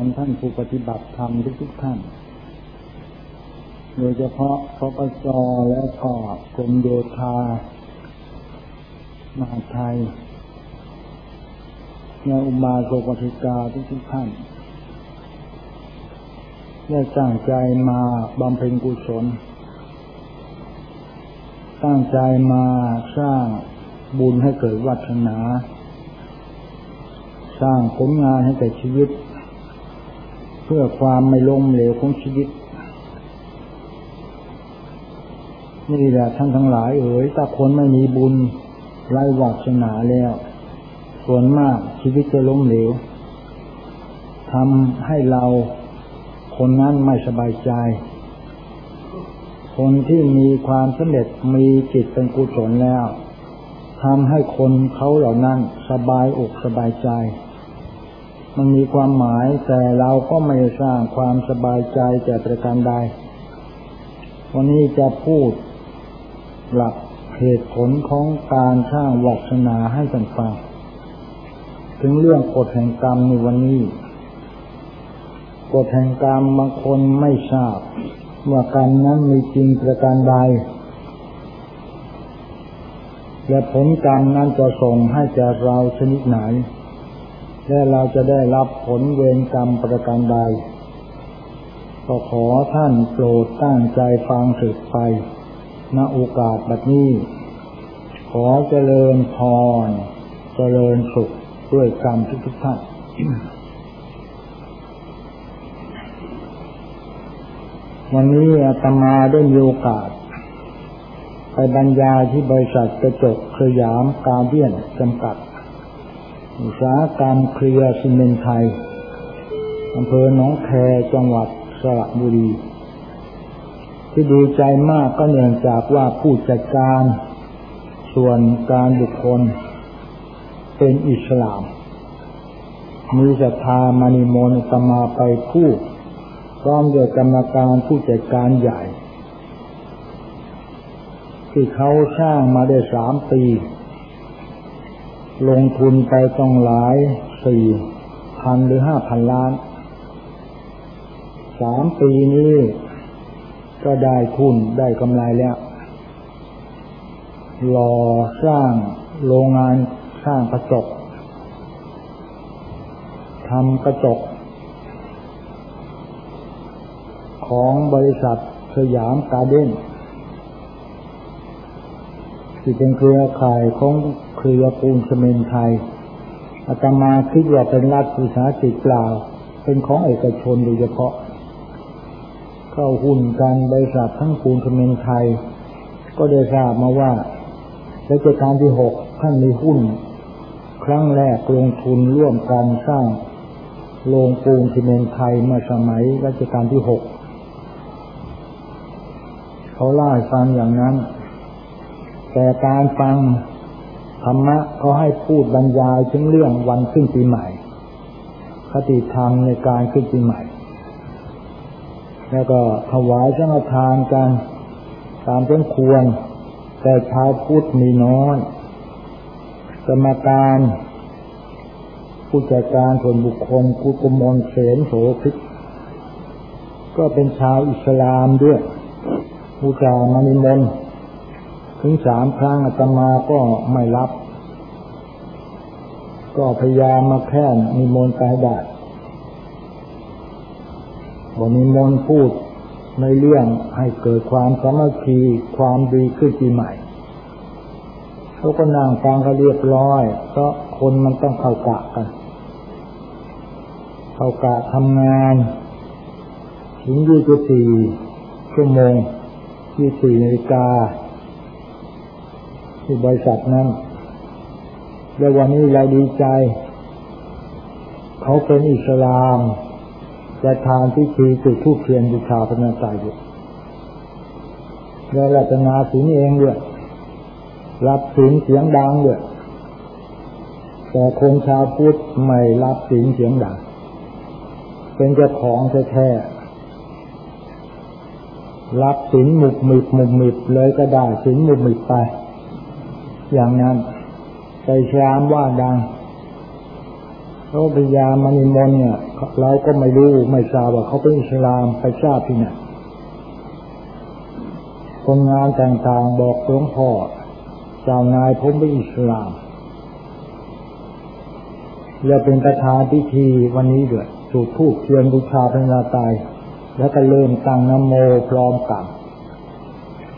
รท่านผู้ปฏิบัติธรรมทุกๆท่าน โดยเฉพาะพปจและก็กรมโยธา มหาไทยในอุมาโกปฏิกาทุกๆท่านได้ตั้งใจมาบำเพ็ญกุศล ตั้งใจมาสร้างบุญให้เกิดวัฒนา สร้างผลงานให้แก่ชีวิต พื่อความไม่ล้มเหลวของชีวิต นี่แหละท่านทั้งหลายเอ๋ยถ้าคนไม่มีบุญไร้วัฒนาแล้ว ส่วนมากชีวิตจะล้มเหลวทำให้เราคนนั้นไม่สบายใจ คนที่มีความสำเร็จมีจิตเป็นกุศลแล้วทำให้คนเขาเหล่านั้นสบายอกสบายใจ มันมีความหมายแต่เราก็ไม่สร้างความสบายใจแก่ประการใด วันนี้จะพูดหลักเหตุผลของการสร้างวัฒนาให้กันฟัง ถึงเรื่องกฎแห่งกรรมในวันนี้กฎแห่งกรรมบางคนไม่ทราบว่ากรรมนั้นมีจริงประการใด และผลกรรมนั้นจะส่งให้แก่เราชนิดไหน และเราจะได้รับผลเวรกรรมประการใด ก็ขอท่านโปรดตั้งใจฟังสืบไป ณ โอกาสแบบนี้ ขอเจริญพร เจริญสุขด้วยกรรมทุกๆท่านวันนี้อาตมาได้มีโอกาส ไปบรรยายที่บริษัทกระจกสยามการเดียนจำกัด อุตสาหกรรมเคลียร์ซีเมนไทยอำเภอหนองแคจังหวัดสระบุรี ที่ดีใจมากก็เนื่องจากว่าผู้จัดการส่วนการบุคคล เป็นอิสลาม มีศรัทธามานิมนตมาไปพูดพร้อมด้วยกรรมการผู้จัดการใหญ่ ที่เขาสร้างมาได้สามปี ลงทุนไปต้องหลายสี่พันหรือห้าพันล้าน สามปีนี้ก็ได้ทุนได้กำไรแล้วรอสร้างโรงงานสร้างกระจกทำกระจก ของบริษัทสยามการเด้น ที่เป็นเครือข่ายของเครือปูนซีเมนไทยอาตมาคิดว่าเป็นรัฐวิสาหกิจเปล่า เป็นของเอกชนโดยเฉพาะ เข้าหุ้นกันบริษัททั้งปูนซีเมนไทย ก็ได้ทราบมาว่ารัชกาลที่หกท่านมีหุ้น ครั้งแรกลงทุนร่วมกันสร้างโรงปูนซีเมนไทยเมื่อสมัยรัชกาลที่หกเขาเล่าให้ฟังอย่างนั้น แต่การฟังธรรมะเขาให้พูดบรรยายถึงเรื่องวันขึ้นปีใหม่ คติธรรมในการขึ้นปีใหม่ แล้วก็ถวายสังฆทานกันตามต้นควร แต่ชาวพุทธมีน้อยกรรมการผู้จัดการส่วนบุคคลกุกมลเสนโสภิกก็เป็นชาวอิสลามด้วยผู้กล่าวมานิมนต์ ถึงสามครั้งอาตมาก็ไม่รับ ก็พยายามมาแค่นิมนต์ไปได้บนิมนต์พูดในเรื่องให้เกิดความสามัคคีความดีขึ้นปีใหม่เขาก็นั่งฟังเขาเรียบร้อย เพราะคนมันต้องเข้ากะกัน เข้ากะทำงาน ถึงยี่สิบสี่ชั่วโมงที่สี่นาฬิกา ที่บริษัทนั้น แล้ววันนี้เราดีใจ เขาเป็นอิสลามจะทานพิธีจุดทูปเทียนบูชาพระนาตายอยู่แล้วรัตนาสิงเองด้วยรับสิงเสียงดังด้วยแต่คนชาวพุทธไม่รับสิงเสียงดัง เป็นเจ้าของแท้รับสินหมุกมิบหมุกมิบเลยก็ได้สินหมุกมิบไป อย่างนั้นใจชามว่าดังเขาพยายามมานิมนต์เนี่ยเราก็ไม่รู้ไม่ทราบว่าเขาเป็นอิสลามไปทราบที่ไหนคนงานต่างๆบอกหลวงพ่อเจ้านายผมเป็นอิสลามและเป็นประธานพิธีวันนี้ด้วยสูตรทูกเทียนบูชาพระนาตาย แล้วก็เริ่มตั้งนโมพร้อมกัน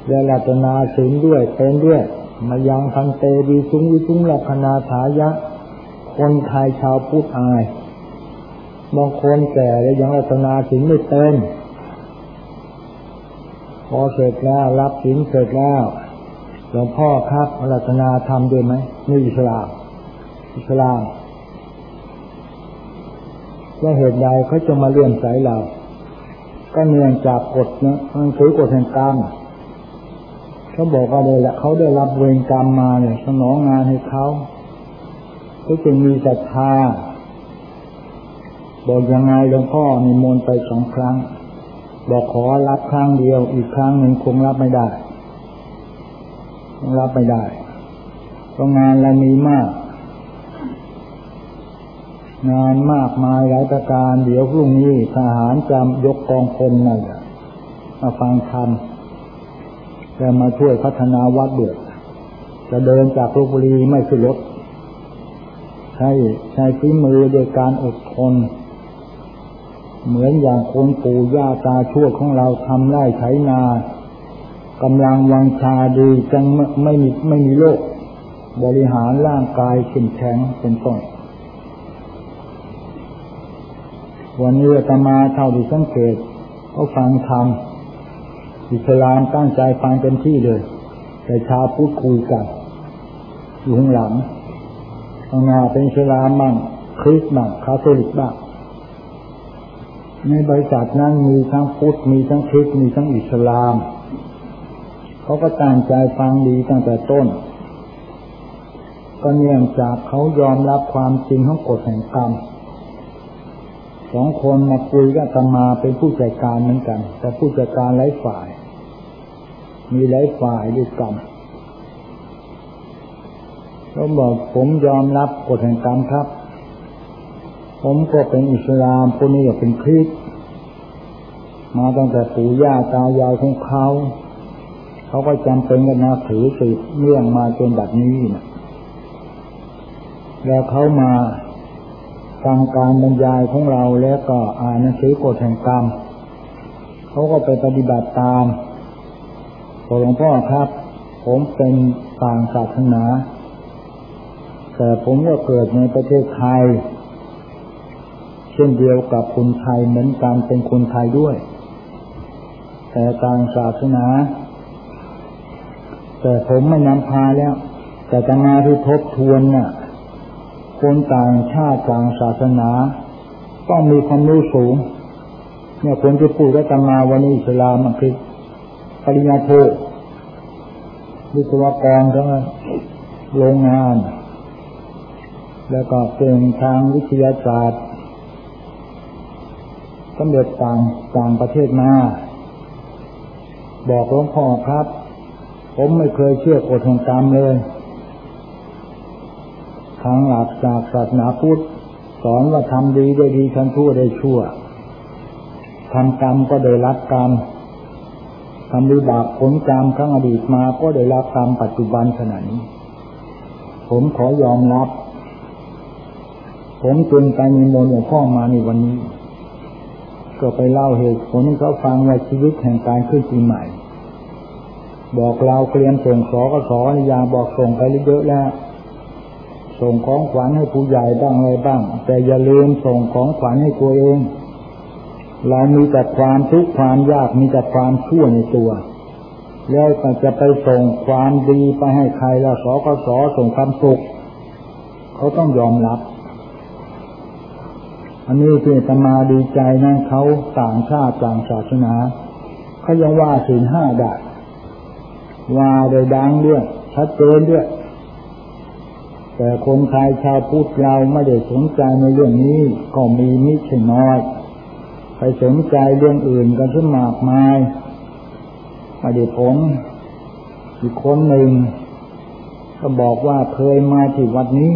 และรัตนาศีลด้วยเป็นด้วย มายังพันเตวีสุงวิสุงลัคนาถายะ คนไทยชาวพุทธอายบางคนแก่แล้วยังรัตนาศีลไม่เต็มพอเสร็จแล้วรับศีลเสร็จแล้วหลวงพ่อครับรัตนาทำด้วยไหมนี่อิสลามอิสลามว่าเหตุใดเขาจะมาเลื่อนสายเรา ก็เนื่องจากกฎนะมันคือกฎแห่งกรรม เขาบอกว่าเลยแหละเขาได้รับเวรกรรมมาเนี่ยสนองงานให้เขาเขาจึงมีศรัทธาบอกยังไงหลวงพ่อในมนไปสองครั้ง บอกขอรับครั้งเดียว อีกครั้งหนึ่งคงรับไม่ได้รับไม่ได้เพราะงานเรามีมาก งานมากมายหลายประการ เดี๋ยวพรุ่งนี้ทหารจำยกกองพลมามาฟังธรรม จะมาช่วยพัฒนาวัดเดือดจะเดินจากลบบุรีไม่ขึ้นรถใช้ใช้ฝีมือโดยการอดทน เหมือนอย่างคนปู่ย่าตาชั่วของเราทำไร่ไถนากำลังวังชาดีจังไม่มีไม่มีโรคบริหารร่างกายเข้มแข็งเป็นต้นวันนี้ตมาเท่าที่สังเกตเขาฟังธรรม อิสลามตั้งใจฟังเต็มที่เลย แต่ชาวพูดคุยกันอยู่ข้างหลังข้างหน้าเป็นอิสลามบ้างคริสต์บ้างคาทอลิกบ้างในบริษัทนั้นมีทั้งพุทธมีทั้งคริสต์มีทั้งอิสลามเขาก็ตั้งใจฟังดีตั้งแต่ต้น ก็เนื่องจากเขายอมรับความจริงของกฎแห่งกรรมสองคนมาคุยกับตมาเป็นผู้จัดการเหมือนกัน แต่ผู้จัดการหลายฝ่าย มีหลายฝ่ายด้วยกันเขาบอกผมยอมรับกฎแห่งกรรมครับ ผมก็เป็นอิสลามคนนี้ก็เป็นคริสต์มาตั้งแต่ปู่ย่าตายายของเขา เขาก็จำเป็นกันนะถือสืบเรื่องมาจนแบบนี้นะแล้วเขามาฟังการบรรยายของเราแล้วก็อ่านหนังสือกฎแห่งกรรม เขาก็ไปปฏิบัติตาม หลวงพ่อครับ ผมเป็นต่างศาสนา แต่ผมก็เกิดในประเทศไทย เช่นเดียวกับคนไทยเหมือนกันเป็นคนไทยด้วย แต่ต่างศาสนา แต่ผมไม่นำพาแล้ว แต่จะมาที่ทบทวนน่ะ คนต่างชาติต่างศาสนา ต้องมีความรู้สูงเนี่ยคนที่พูดว่าตมาวันนี้อิสลามมันคือ ปริญญาโทวิศวกรทั้งโรงงาน แล้วก็เก่งทางวิทยาศาสตร์สำเร็จต่างต่างประเทศมา บอกหลวงพ่อครับ ผมไม่เคยเชื่อกฎแห่งกรรมเลยทางหลักจากศาสนาพุทธสอนว่าทำดีได้ดีทำชั่วได้ชั่วทำกรรมก็ได้รับกรรม ทำดีบาปผลกรรมครั้งอดีตมาก็ได้รับกรรมปัจจุบันขณะนี้ ผมขอยอมรับ ผมจึงไปมีมนหลวงพ่อมาในวันนี้ ก็ไปเล่าเหตุผลให้เขาฟังว่าชีวิตแห่งการขึ้นปีใหม่ บอกเราเตรียมส่งสอกสอนยาบอกส่งไปเยอะแล้วส่งของขวัญให้ผู้ใหญ่บ้างอะไรบ้าง แต่อย่าลืมส่งของขวัญให้ตัวเอง เรามีแต่ความทุกข์ความยากมีแต่ความชั่วในตัว แล้วก็จะไปส่งความดีไปให้ใครแล้วสกสส่งความสุขเขาต้องยอมรับ อันนี้คือตมาดีใจนะเขาต่างชาติต่างศาสนาเขายังว่าสินห้าได้ว่าโดยดังด้วยชัดเจนด้วย แต่คนไทยชาวพุทธเราไม่ได้สนใจในเรื่องนี้ก็มีมิใช่น้อย ไปสนใจเรื่องอื่นกันขึ้นมากมายไม่ได้ผมอีกคนหนึ่ง ก็บอกว่าเคยมาที่วัดนี้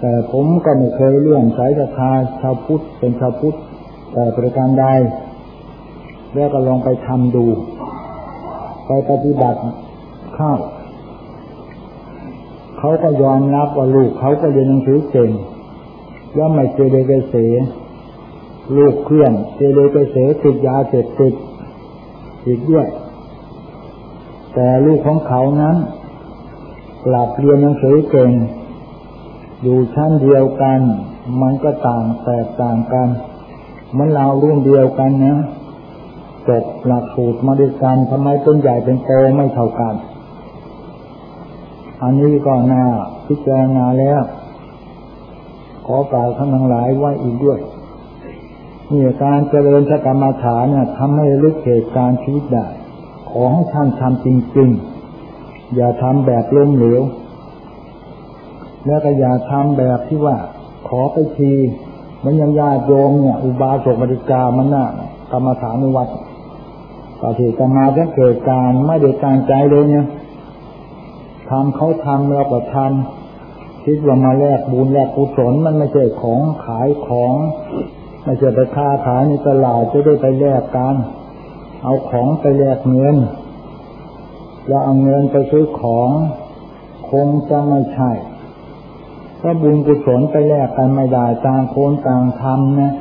แต่ผมก็ไม่เคยเลื่อมสายศรัทธาชาวพุทธเป็นชาวพุทธแต่ประการใดแล้วก็ลองไปทำดู ไปปฏิบัติเข้าเขาก็ยอมรับว่าลูกเขาก็เรียนหนังสือเก่งแล้วไม่เจเดเกเส ลูกเคลื่อนเจเดเกเสติดยาเสพติดอีกด้วย แต่ลูกของเขานั้นกลับเรียนหนังสือเก่ง อยู่ชั้นเดียวกัน มันก็ต่างแตกต่างกันมันเรารุ่นเดียวกันนะจบหลักสูตรมาด้วยกันทำไมเป็นใหญ่เป็นโตไม่เท่ากัน อันนี้ก็น่าพิจารณาแล้ว ขอกล่าวทั้งทั้งหลายไว้อีกด้วย นี่การเจริญชกรรมฐานเนี่ยทำให้ลึกเหตุการณ์ชีวิตได้ ขอให้ท่านทำจริง ๆ อย่าทำแบบล้มเหลว แล้วก็อย่าทำแบบที่ว่า ขอไปทีมันยังญาติโยมเนี่ย อุบาสกบริกามันน่ะกรรมฐานในวัดปฏิกรรมาจะเกิดการไม่ได้การใจเลยเนี่ยทำเขาทำเราก็ทำคิดว่ามาแลกบุญแลกกุศลมันไม่ใช่ของขายของ ไม่ใช่ไปค้าขายในตลาดจะได้ไปแลกกัน เอาของไปแลกเงิน แล้วเอาเงินไปซื้อของคงจะไม่ใช่ถ้าบุญกุศลไปแลกกันไม่ได้ต่างคนต่างทำนะ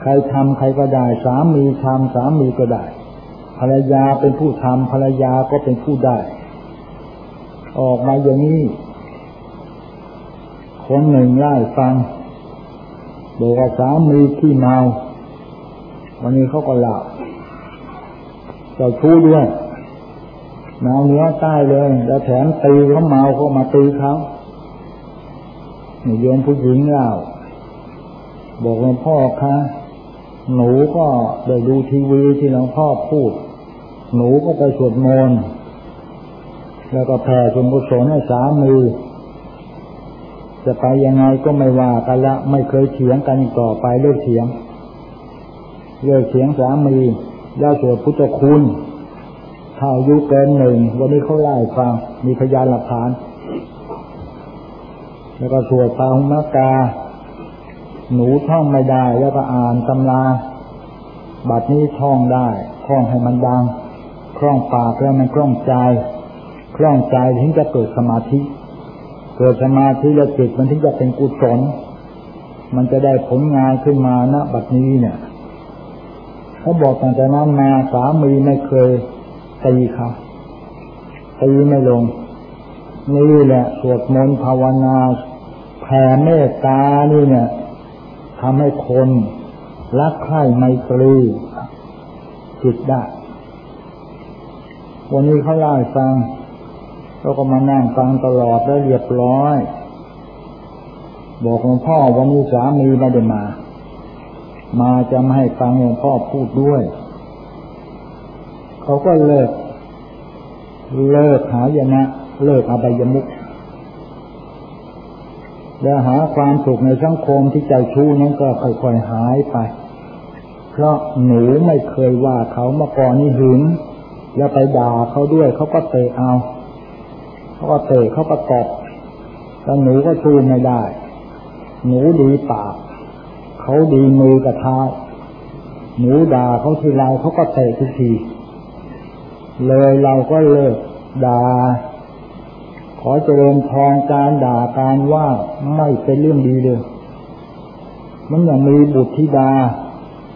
ใครทำใครก็ได้ สามีทำสามีก็ได้ ภรรยาเป็นผู้ทำภรรยาก็เป็นผู้ได้ ออกมาอย่างนี้ คนหนึ่งไล่ฟัง บอกว่าสามีที่เมาวันนี้เขาก็หลับเจ้าชู้ด้วยเมาเนื้อใต้เลย แล้วแถมตีเขาเมาเขามาตีเขาโยมผู้หญิงเล่าบอกหลวงพ่อคะหนูก็ได้ดูทีวีที่หลวงพ่อพูด หนูก็ไปสวดมนต์แล้วก็แผ่ส่วนกุศลให้สามี จะไปยังไงก็ไม่ว่ากันละ ไม่เคยเถียงกันต่อไปเลิกเถียง เลิกเถียงสามีแล้วสวดพุทธคุณถ้าอายุเกินหนึ่งวันนี้เขาไล่ฟังมีพยานหลักฐาน แล้วก็สวดพาหุมกา หนูท่องไม่ได้ แล้วก็อ่านตำราบัดนี้ท่องได้ท่องให้มันดัง คล่องปากแล้วมันคล่องใจ คล่องใจถึงจะเกิดสมาธิ เกิดสมาธิและจิตมันถึงจะเป็นกุศลมันจะได้ผลงานขึ้นมาณบัดนี้เนี่ยเขาบอกตั้งแต่นั้นมาสามีไม่เคยตีเขาตีไม่ลง นี่แหละสวดมนต์ภาวนาแผ่เมตตานี่เนี่ยทำให้คนรักใคร่ไมตรีจิตได้ วันนี้เขาเล่าให้ฟัง เราก็มานั่งฟังตลอดแล้วเรียบร้อย บอกหลวงพ่อวันนี้สามีไม่ได้มา มาจะไม่ให้ฟังหลวงพ่อพูดด้วย เขาก็เลิก เลิกหายนะ เลิกอบายมุกแล้วหาความสุขในสังคมที่ใจชู้นั้นก็ค่อยๆหายไป เพราะหนูไม่เคยว่าเขามาก่อนนี่หึงแล้วไปด่าเขาด้วยเขาก็เตะเอา เขาก็เตะเขาประกอบแล้วหนูก็ชูไม่ได้ หนูดีปาก เขาดีมือกระทาหนูด่าเขาทีไรเขาก็เตะทุกที เลยเราก็เลิกด่า ขอเจริญพรการด่าการว่าไม่เป็นเรื่องดีเลยมันอย่างมีบุตรธิดา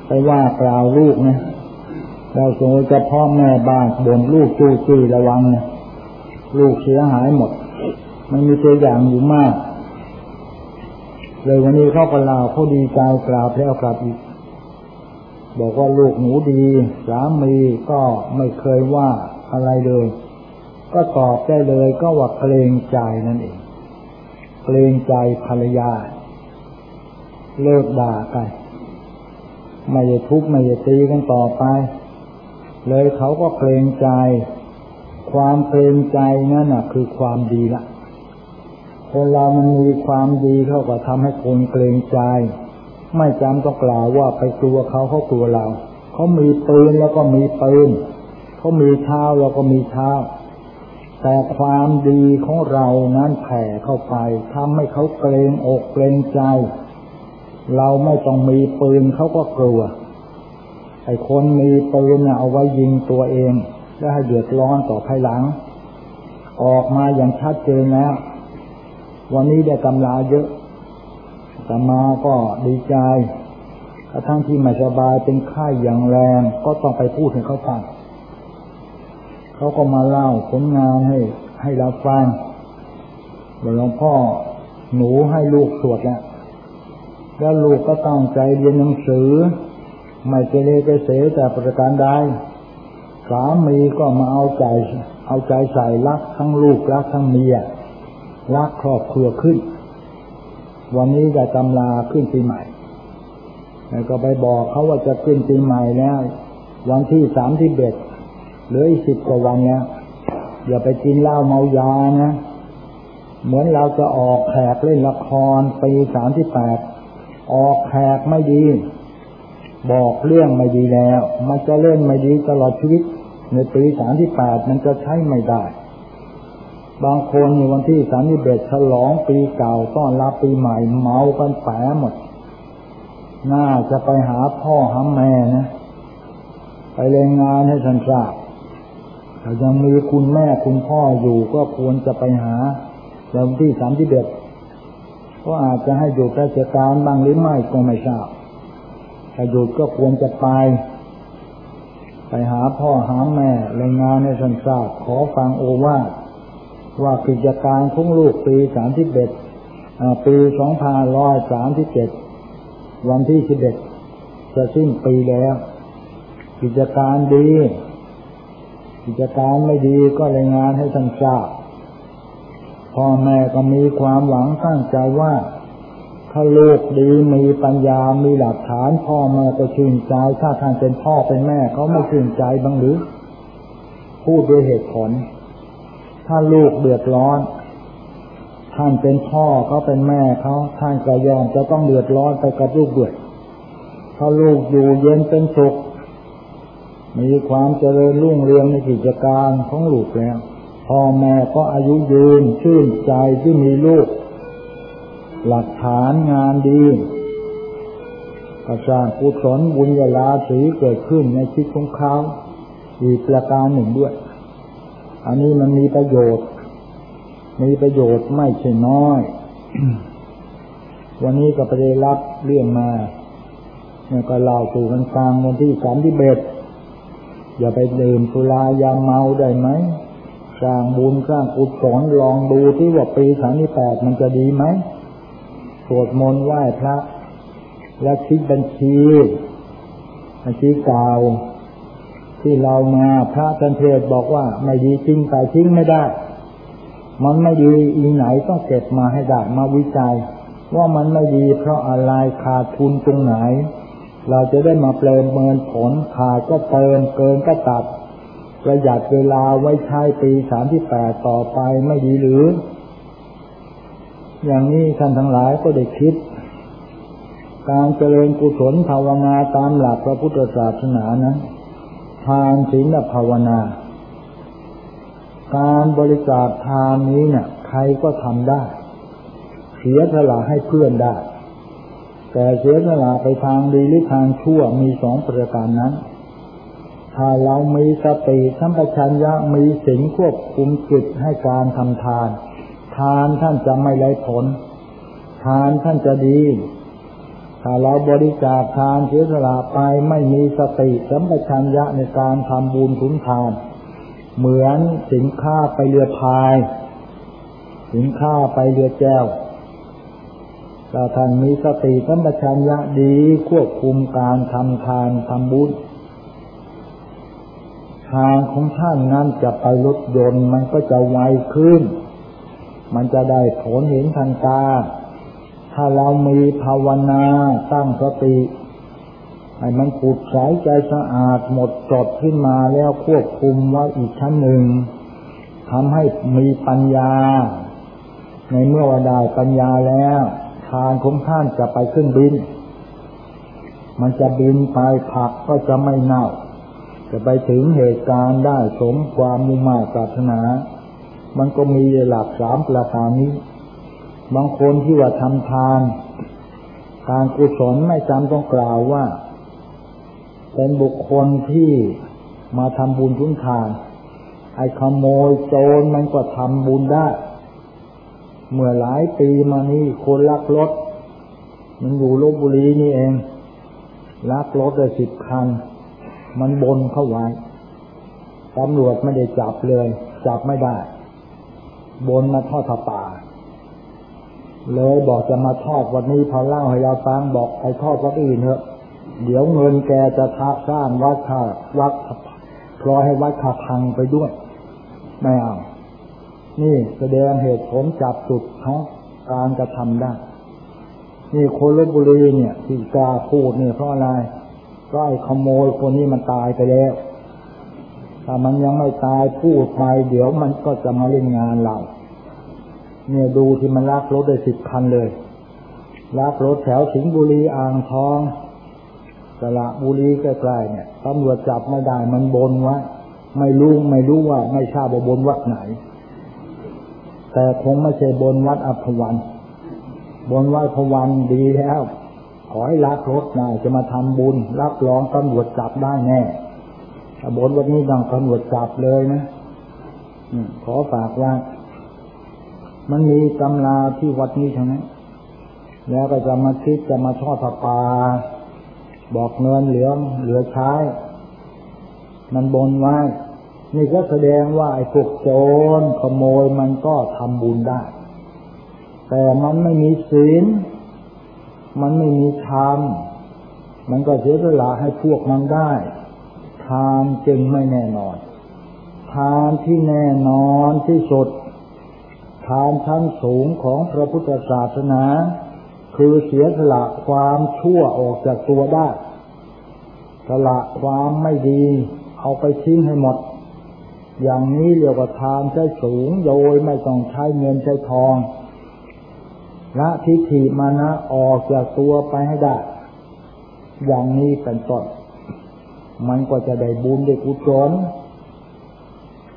ไปว่ากล่าวลูกนะเราสมมติจะพ่อแม่บ้านบ่นลูกจู้จี้ระวังนะ ลูกเสียหายหมด มันมีตัวอย่างอยู่มาก เลยวันนี้เขาก็ลาวเขาดีใจกราบแล้วกราบอีก บอกว่าลูกหนูดีสามีก็ไม่เคยว่าอะไรเลย ก็ตอบได้เลยก็ว่าเกรงใจนั่นเอง เกรงใจภรรยา เลิกด่ากันไม่จะทุบไม่จะตีกันต่อไป เลยเขาก็เกรงใจ ความเกรงใจนั่นน่ะ คือความดีละคนเรามันมีความดีเขาก็ทำให้คนเกรงใจ ไม่จำต้องกล่าวว่าไปกลัวเขาเขากลัวเรา เขามีปืนแล้วก็มีปืนเขามีเท้าเราก็มีเท้า แต่ความดีของเรานั้นแผ่เข้าไปทำให้เขาเกรงอกเกรงใจ เราไม่ต้องมีปืนเขาก็กลัวไอ้คนมีปืนเอาไว้ยิงตัวเอง และให้เดือดร้อนต่อภายหลัง ออกมาอย่างชัดเจนแล้ว วันนี้ได้กำลาเยอะตมาก็ดีใจกระทั่งที่ไม่สบายเป็นไข้อย่างแรง ก็ต้องไปพูดให้เขาฟังเขาก็มาเล่าผลงานให้ ให้เราฟังหลวงพ่อหนูให้ลูกสวดแล้วแล้วลูกก็ตั้งใจเรียนหนังสือ ไม่เกเรเกเสแต่ประการใด สามีก็มาเอาใจ เอาใจใส่รักทั้งลูกรักทั้งเมียรักครอบครัวขึ้น วันนี้จะตำลาขึ้นปีใหม่แล้วก็ไปบอกเขาว่าจะขึ้นปีใหม่แล้ววันที่สามที่เบ็ดเหลืออีกสิบกว่าวันเนี้ยอย่าไปกินเหล้าเมายานะ เหมือนเราจะออกแขกเล่นละครปีสามที่แปดออกแขกไม่ดี บอกเรื่องไม่ดีแล้ว มันจะเล่นไม่ดีตลอดชีวิต ในปีสามที่แปดมันจะใช้ไม่ได้ บางคนในวันที่สามที่เบ็ดฉลองปีเก่าต้อนรับปีใหม่เมากันแปะหมด น่าจะไปหาพ่อหาแม่นะ ไปเรงงานให้ท่านทราบถ้ายังมีคุณแม่คุณพ่ออยู่ก็ควรจะไปหาวันที่สามที่เบ็ดก็อาจจะให้หยุดราชการบ้างหรือไม่ก็ไม่ทราบถ้าหยุดก็ควรจะไป ไปหาพ่อหาแม่รายงานให้ท่านทราบขอฟังโอวาทว่ากิจการของลูกปีสามที่เบ็ดปีสองพันร้อยสามที่เจ็ดวันที่สิบเอ็ดจะสิ้นปีแล้ว กิจการดี กิจการไม่ดีก็รายงานให้ท่านทราบพ่อแม่ก็มีความหวังตั้งใจว่า ถ้าลูกดีมีปัญญา มีหลักฐานพ่อม่ก็ชื่นใจ ถ้าท่านเป็นพ่อเป็นแม่เขาไม่ชื่นใจบ้างหรือ พูดด้วยเหตุผล ถ้าลูกเดือดร้อน ท่านเป็นพ่อเขาเป็นแม่เขาท่านก็ยอมจะต้องเดือดร้อนไปกับลูกด้วยถ้าลูกอยู่เย็นเป็นสุข มีความเจริญรุ่งเรืองในกิจการของลูกแล้วพ่อแม่ก็อายุยืนชื่นใจที่มีลูก หลักฐานงานดีกระสร้างกุศลบุญญาลาสีเกิดขึ้นในชีวิตของเขาอีกประการหนึ่งด้วย อันนี้มันมีประโยชน์ มีประโยชน์ไม่ใช่น้อย วันนี้ก็ไปได้รับเรื่องมาเนี่ยก็เล่าสู่กันฟังวันที่สามที่เบ็ดอย่าไปดื่มสุรายาเมาได้ไหมสร้างบุญสร้างกุศลลองดูที่ว่าปีสามที่แปดมันจะดีไหม สวดมนต์ไหว้พระ และคิดบัญชีบัญชีเก่าที่เรามาพระทันเทศบอกว่า ไม่ดีจริงแต่ทิ้งไม่ได้ มันไม่ดีอีไหนต้องเก็บมาให้ได้มาวิจัย ว่ามันไม่ดีเพราะอะไรขาดทุนตรงไหน เราจะได้มาเปลนเมินผลขาดก็เติมเกินก็ตัดประหยัดเวลาไว้ใช้ปีสามที่แปดต่อไปไม่ดีหรือ อย่างนี้ท่านทั้งหลายก็ได้คิด การเจริญกุศลภาวนาตามหลักพระพุทธศาสนานะทานศีลภาวนา การบริจาคทานนี้เนะี่ยใครก็ทำได้ เสียสละให้เพื่อนได้ แต่เสียสละไปทางดีหรือทางชั่วมีสองประการนั้นถ้าเรามีสติสัมปชัญญะมีสิ่งควบคุมจิตให้การทำทาน ทานท่านจะไม่ไร้ผล ทานท่านจะดี ถ้าเราบริจาคทานเสียสละไปไม่มีสติสัมปชัญญะในการทำบุญทุนทาน เหมือนสินค้าไปเรือพาย สินค้าไปเรือแก้วถ้าท่านมีสติสัมปชัญญะดีควบคุมการทำทานทำบุญทางของท่านนั้นจะไปรถยนต์มันก็จะไวขึ้น มันจะได้ผลเห็นทันตา ถ้าเรามีภาวนาตั้งสติให้มันปุดสายใจสะอาดหมดจดขึ้นมาแล้วควบคุมไว้อีกชั้นหนึ่งทำให้มีปัญญา ในเมื่อว่าได้ปัญญาแล้วทางของท่านจะไปขึ้นบิน มันจะบินไปผักก็จะไม่เน่า จะไปถึงเหตุการณ์ได้สมความมุ่งมา่ปรารถนา มันก็มีหลักสามประการนี้ บางคนที่ว่าทำทาน การกุศลไม่จำต้องกล่าวว่า เป็นบุคคลที่มาทำบุญทุนทาน ไอ้ขโมยโจรมันก็ทำบุญได้ เมื่อหลายปีมานี้คนลักรถ มันอยู่ลบบุรีนี่เองลักรถได้สิบคัน มันบนเข้าไว้ตำรวจไม่ได้จับเลย จับไม่ได้ บนมาทอดผ้าป่า เลยบอกจะมาทอดวันนี้พอเล่าให้เราฟังบอกไปทอดวัดอื่นเถอะ เดี๋ยวเงินแกจะทะสร้างวัดข่าวัดพลอยให้วัดขาพังไปด้วย ไม่เอา นี่แสดงเหตุผลจับจุดเขาการกระทำได้ นี่คนลบบุรีเนี่ยที่กล้าพูดเนี่ยเพราะอะไรก็ไอ้ขโมยคนนี้มันตายไปแล้ว ถ้ามันยังไม่ตายพูดไปเดี๋ยวมันก็จะมาเล่นงานเรา เนี่ยดูที่มันลากรถได้สิบคันเลยลากรถแถวสิงห์บุรีอ่างทองสระบุรีใกล้ๆเนี่ยตำรวจจับไม่ได้มันบนว้ไม่รู้ไม่รู้ว่า ไม่ทราบว่าบนวัดไหน แต่คงไม่ใช่บนวัดอัพวันบนวัดพวันดีแล้ว ขอให้ลักรถนายจะมาทำบุญรับรองตำรวจจับได้แน่ ถ้าบนวันนี้ดังตำรวจจับเลยนะขอฝากว่า มันมีตำราที่วัดนี้ใช่ไหมแล้วก็จะมาคิดจะมาทอดผ้าป่าบอกเงินเหลือเหลือใช้ มันบนไว้ นี่ก็แสดงว่าไอ้พวกโจรขโมยมันก็ทำบุญได้ แต่มันไม่มีศีล มันไม่มีธรรม มันก็เสียสละให้พวกมันได้ ทานจึงไม่แน่นอน ทานที่แน่นอนที่สุด ทานชั้นสูงของพระพุทธศาสนา คือเสียสละความชั่วออกจากตัวได้สละความไม่ดี เอาไปทิ้งให้หมด อย่างนี้เรียกว่าทานใช้สูงโดยไม่ต้องใช้เงินใช้ทองละทิฏฐิมานะออกจากตัวไปให้ได้ อย่างนี้เป็นต้น มันก็จะได้บุญได้กุศล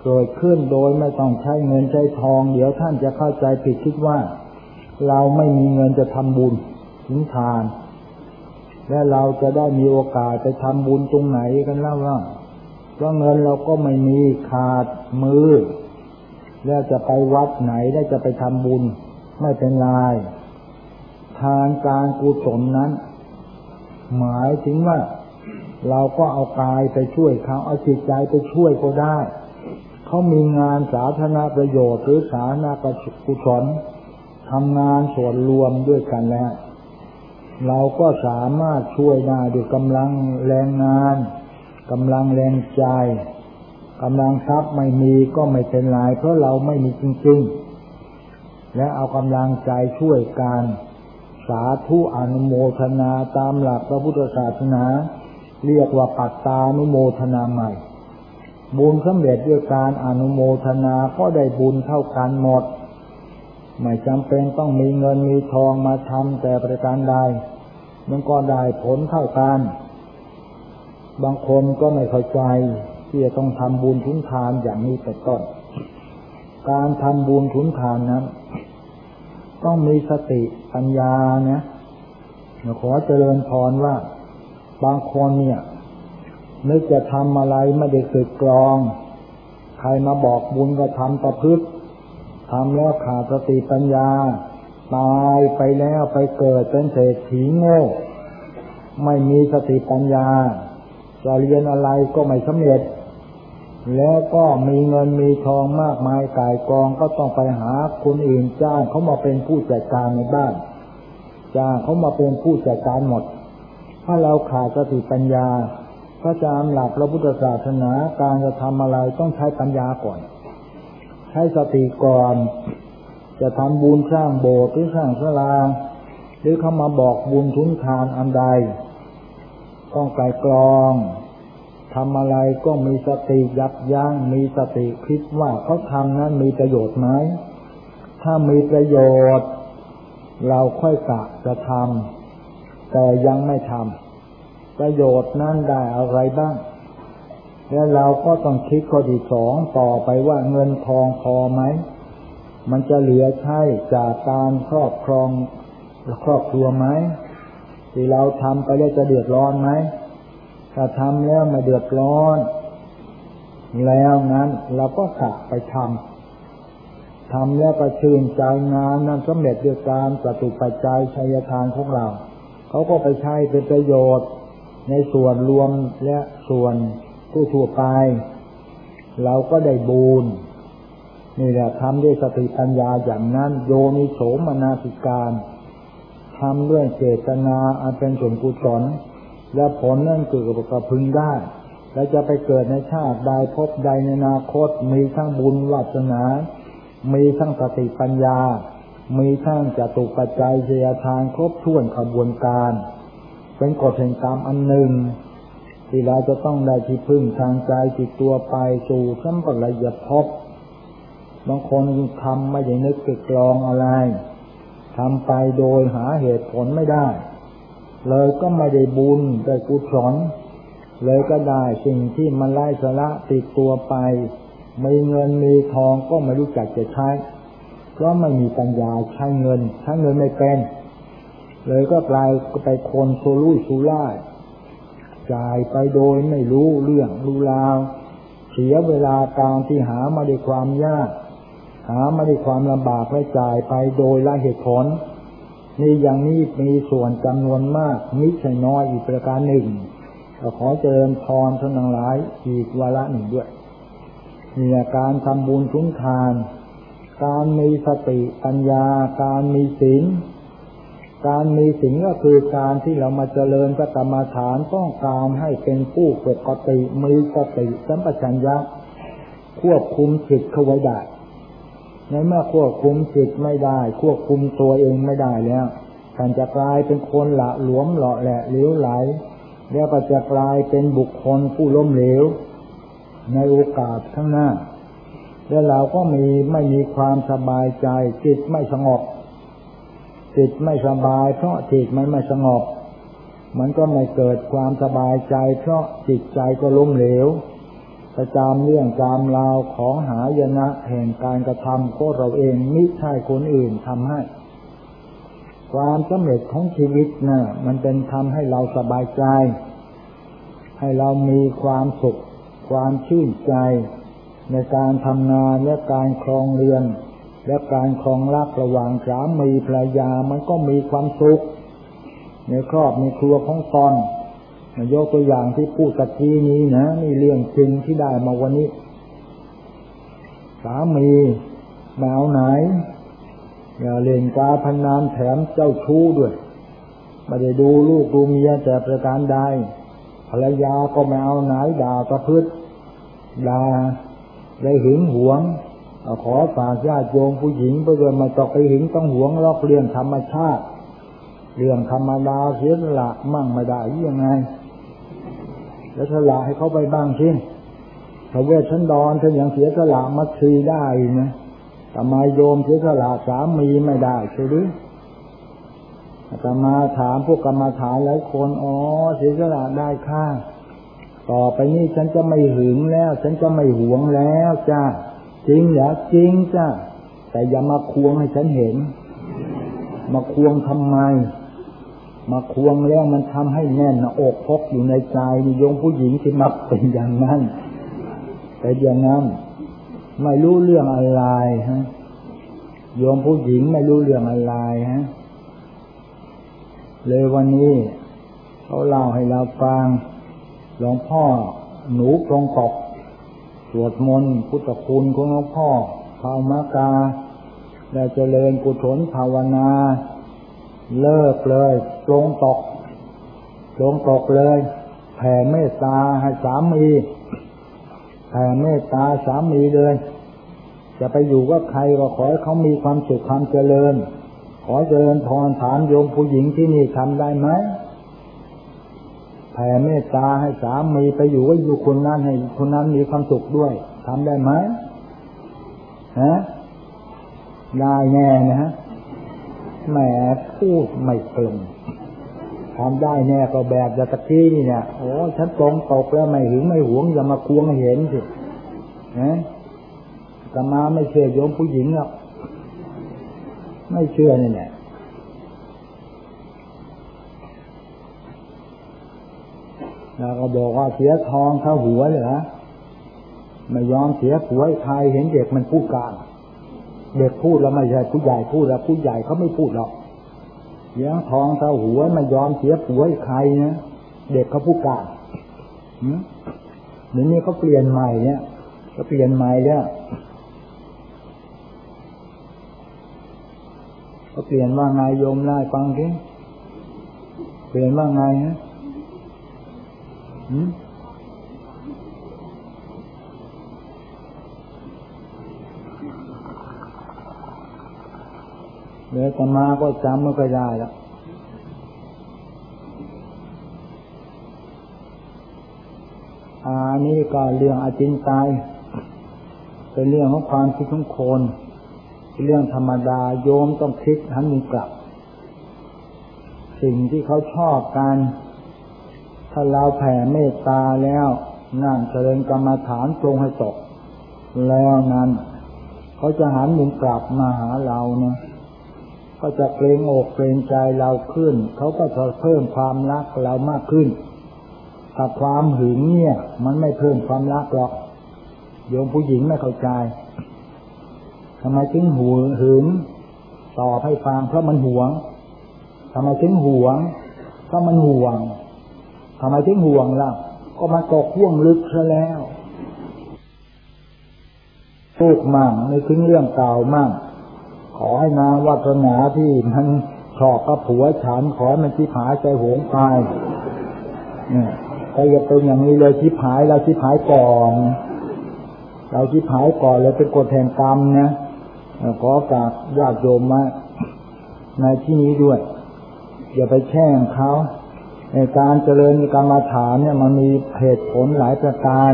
เกิดขึ้นโดยไม่ต้องใช้เงินใช้ทอง เดี๋ยวท่านจะเข้าใจผิดคิดว่า เราไม่มีเงินจะทำบุญถึงทาน และเราจะได้มีโอกาสไปทำบุญตรงไหนกันแล้วว่าเพราะเงินเราก็ไม่มีขาดมือ แล้วจะไปวัดไหนได้จะไปทำบุญ ไม่เป็นไรทานการกุศลนั้น หมายถึงว่า เราก็เอากายไปช่วยเขาเอาจิตใจไปช่วยก็ได้ เขามีงานสาธารณประโยชน์หรือสาธารณกุศลทำงานส่วนรวมด้วยกันแล้ว เราก็สามารถช่วยได้ด้วยกำลังแรงงานกำลังแรงใจกำลังทรัพย์ไม่มีก็ไม่เป็นไรเพราะเราไม่มีจริงๆ และเอากำลังใจช่วยกันสาธุอนุโมทนาตามหลักพระพุทธศาสนา เรียกว่าปัตตานุโมทนาใหม่ บุญสำเร็จด้วยการอนุโมทนาก็ได้บุญเท่ากันหมด ไม่จำเป็นต้องมีเงินมีทองมาทำแต่ประการใดมันก็ได้ผลเท่ากัน บางคนก็ไม่เข้าใจที่จะต้องทำบุญทุนทานอย่างนี้แต่ต้น การทำบุญทุนทานนั้น ต้องมีสติปัญญานะขอเจริญพรว่า บางคนเนี่ยนึกจะทำอะไรไม่ได้สึกกรอง ใครมาบอกบุญก็ทำประพฤติทำแล้วขาดสติปัญญา ตายไปแล้วไปเกิดเป็นเศรษฐีโง่ ไม่มีสติปัญญา จะเรียนอะไรก็ไม่สำเร็จ แล้วก็มีเงินมีทองมากมายกายกองก็ต้องไปหาคนอื่นจ้างเขามาเป็นผู้จัดการในบ้าน จ้างเขามาเป็นผู้จัดการหมด ถ้าเราขาดสติปัญญาพระจามหลักพระพุทธศาสนาการจะทำอะไรต้องใช้ปัญญาก่อน ใช้สติก่อน จะทำบุญสร้างโบสถ์หรือสร้างสลาหรือเขามาบอกบุญทุนทานอันใด ต้องไกลกรองทำอะไรก็มีสติยับยัง้งมีสติคิดว่าเขาทำนั้นมีประโยชน์ไหมถ้ามีประโยชน์ เราค่อยกะจะทำ แต่ยังไม่ทำประโยชน์นั้นได้อะไรบ้าง แล้วเราก็ต้องคิดข้อที่สองต่อไปว่าเงินทองพอไหม มันจะเหลือใช้จากการครอบครองครอบครัวไหมที่เราทำไปแล้วจะเดือดร้อนไหมถ้าทำแล้วไม่เดือดร้อน แล้วนั้นเราก็กะไปทำทำแล้วก็ชื่นใจงานนั้นสำเร็จด้วยการปฏิปัจจัยชัยทานของเรา เขาก็ไปใช้เป็นประโยชน์ในส่วนรวมและส่วนผู้ทั่วไป เราก็ได้บูญนี่แหละทำด้วยสติปัญญาอย่างนั้น โยนิโสมนาสิการทำด้วยเจตนาอันเป็นส่วนกุศลและผลนั่นเกิดกับพึงได้ และจะไปเกิดในชาติใดพบใดในอนาคต มีทั้งบุญวัฒนา มีทั้งสติปัญญา มีทั้งจะตุปัจจัยเสียทานครบถ้วนขบวนการ เป็นกฎแห่งกรรมอันหนึ่ง ที่เราจะต้องได้ที่พึ่งทางใจจิตตัวไปสู่สัมปรายภพบางคนทำไม่ได้นึกตึกลองอะไรทำไปโดยหาเหตุผลไม่ได้ เลยก็ไม่ได้บุญได้กุศลเลยก็ได้สิ่งที่มันไล่สละติดตัวไป ไมีเงินมีทองก็ไม่รู้จักจะใช้ เพราะไม่มีปัญญาใช้เงินใช้เงินไม่เป็น เลยก็กลายไปคนโซลุยสุร่าจ่ายไปโดยไม่รู้เรื่องรู้ราว เสียเวลาการที่หามาด้วยความยาก หาม่ได้วยความลำบากและจ่ายไปโดยละเหตุผลนี่อย่างนี้มีส่วนจำนวนมากมิใช่น้อยอีกประการหนึ่งขอเจริญพรท่านทั้งหลายอีกวาระหนึ่งด้วยนี่การทำบุญทุนทาน การมีสติปัญญา การมีศีลการมีศีลก็คือการที่เรามาเจริญพระกรรมฐานต้องการให้เป็นผู้ปกติมีสติสัมปชัญญะควบคุมจิตเข้าไว้ได้ในเมื่อควบคุมจิตไม่ได้ ควบคุมตัวเองไม่ได้แล้วท่านจะกลายเป็นคนละหลวมหล่อแหละเลี้ยวไหล แล้วก็จะกลายเป็นบุคคลผู้ล้มเหลวในโอกาสข้างหน้า แล้วเราก็มีไม่มีความสบายใจ จิตไม่สงบ จิตไม่สบาย เพราะจิตมันไม่สงบ มันก็ไม่เกิดความสบายใจ เพราะจิตใจก็ล้มเหลวประจามเรื่องจามราวของหายนะแห่งการกระทำก็เราเองมิใช่คนอื่นทำให้ ความสำเร็จของชีวิตนะ่ะมันเป็นทำให้เราสบายใจ ให้เรามีความสุข ความชื่นใจ ในการทำงานและการครองเรือน และการครองรักระหว่างสามีภรรยามันก็มีความสุข ในครอบในครัวของตอนยกตัวอย่างที่พูดตะกี้นี้นะนี่เรื่องจริงที่ได้มาวันนี้ สามีแมวไหน อย่าเล่นกาพนันแถมเจ้าชู้ด้วยไม่ได้ดูลูกดูเมียแต่ประการใดภรรยาก็ไม่เอาไหนด่าประพฤติด่า ได้หึงหวงขอฝากญาติโยมผู้หญิงเพื่อมาตอกไปหึงต้องหวงลอกเรื่องธรรมชาติ เรื่องธรรมดาเสียละมั่งไม่ได้ยังไง แล้วสละให้เขาไปบ้างสิถ้าเวชชันดอนถ้าอย่างเสียสละมัดซีได้นะแต่มาโยมเสียสละสามีไม่ได้ใช่หรือแต่มาถามพวกกรรมาฐานหลายคน อ๋อเสียสละได้ค่า ต่อไปนี้ฉันจะไม่หึงแล้ว ฉันจะไม่หวงแล้วจ้าจริงเหรอจริงจ้าแต่อย่ามาควงให้ฉันเห็น มาควงทำไม มาควงแล้วมันทำให้แน่นอกพกอยู่ในใจนิยมผู้หญิงที่มักเป็นอย่างนั้นแต่อย่างนั้นไม่รู้เรื่องอะไรฮะโยมผู้หญิงไม่รู้เรื่องอะไรฮะเลยวันนี้เขาเล่าให้เราฟัง หลวงพ่อหนูกรงกบสวดมนต์พุทธคุณของหลวงพ่อภาวมากาและเจริญกุศลภาวนา เลิกเลยลงตกลงตกเลย แผ่เมตตาให้สามีแผ่เมตตาสามีเลย จะไปอยู่กับใครก็ขอให้เขามีความสุขความเจริญ ขอเจริญพรถามโยมผู้หญิงที่นี่ทำได้ไหม แผ่เมตตาให้สามีไปอยู่ก็อยู่คนนั้นให้คนนั้นมีความสุขด้วยทำได้ไหมฮะได้แน่นะฮะแหมพูดไม่ตรงทำได้แน่ก็แบบจะตะกี้นี่เนี่ยโอ้ฉันตรงตกแล้วไม่หึงไม่หวงอย่ามาควงเห็นสินะแต่มาไม่เชื่อโยมผู้หญิงหรอกไม่เชื่อนี่แหละแล้วก็บอกว่าเสียทองเข้าหัวเลยนะไม่ยอมเสียผัวใครเห็นเด็กมันพูดกลางเด็กพูดแล้วไม่ใช่ผู้ใหญ่พูดแล้วผู้ใหญ่เขาไม่พูดหรอกเสียทองเท่าหัวไม่ยอมเสียผัวใครนะเด็กเขาพูดกลางเดี๋ยวนี้เขาเปลี่ยนใหม่เนี่ยเขาเปลี่ยนใหม่เนี่ยเขาเปลี่ยนว่าไงโยมไล่ฟังดิเปลี่ยนว่าไงฮะ เดี๋ยวจะมาก็จำไม่ค่อยได้แล้วอานี่ก็เรื่องอาจินตายเป็นเรื่องของความคิดของคนเป็นเรื่องธรรมดาโยมต้องคิดหันมือกลับ สิ่งที่เขาชอบกัน ถ้าเราแผ่เมตตาแล้วนั่งเจริญกรรมฐานตรงให้ตก แล้วนั้น เขาจะหันมุมกลับมาหาเราเนี่ยก็จะเกรงอกเกรงใจเราขึ้น เขาก็จะเพิ่มความรักเรามากขึ้นถ้าความหึงเนี่ย มันไม่เพิ่มความรักหรอกโยมผู้หญิงไม่เข้าใจทำไมถึงหูหึงตอบให้ฟังเพราะมันหวงทำไมถึงหวงเพราะมันห่วง ทำไมถึงห่วงล่ะ ก็มาตกห่วงลึกซะแล้วพูดมั่งในถึงเรื่องเก่ามั่ง ขอให้นางวัฒนาที่มันชอบกับผัวฉันขอมันชิพายใจหงตายเนี่ยถ้าจะเป็นอย่างนี้เลยชิพายเราชิพายก่อน เราชิพายก่อนเลยเป็นกฎแห่งกรรมนะขอกราบญาติโยมมาในที่นี้ด้วย อย่าไปแช่งเขา การเจริญกรรมฐานเนี่ยมันมีเหตุผลหลายประการ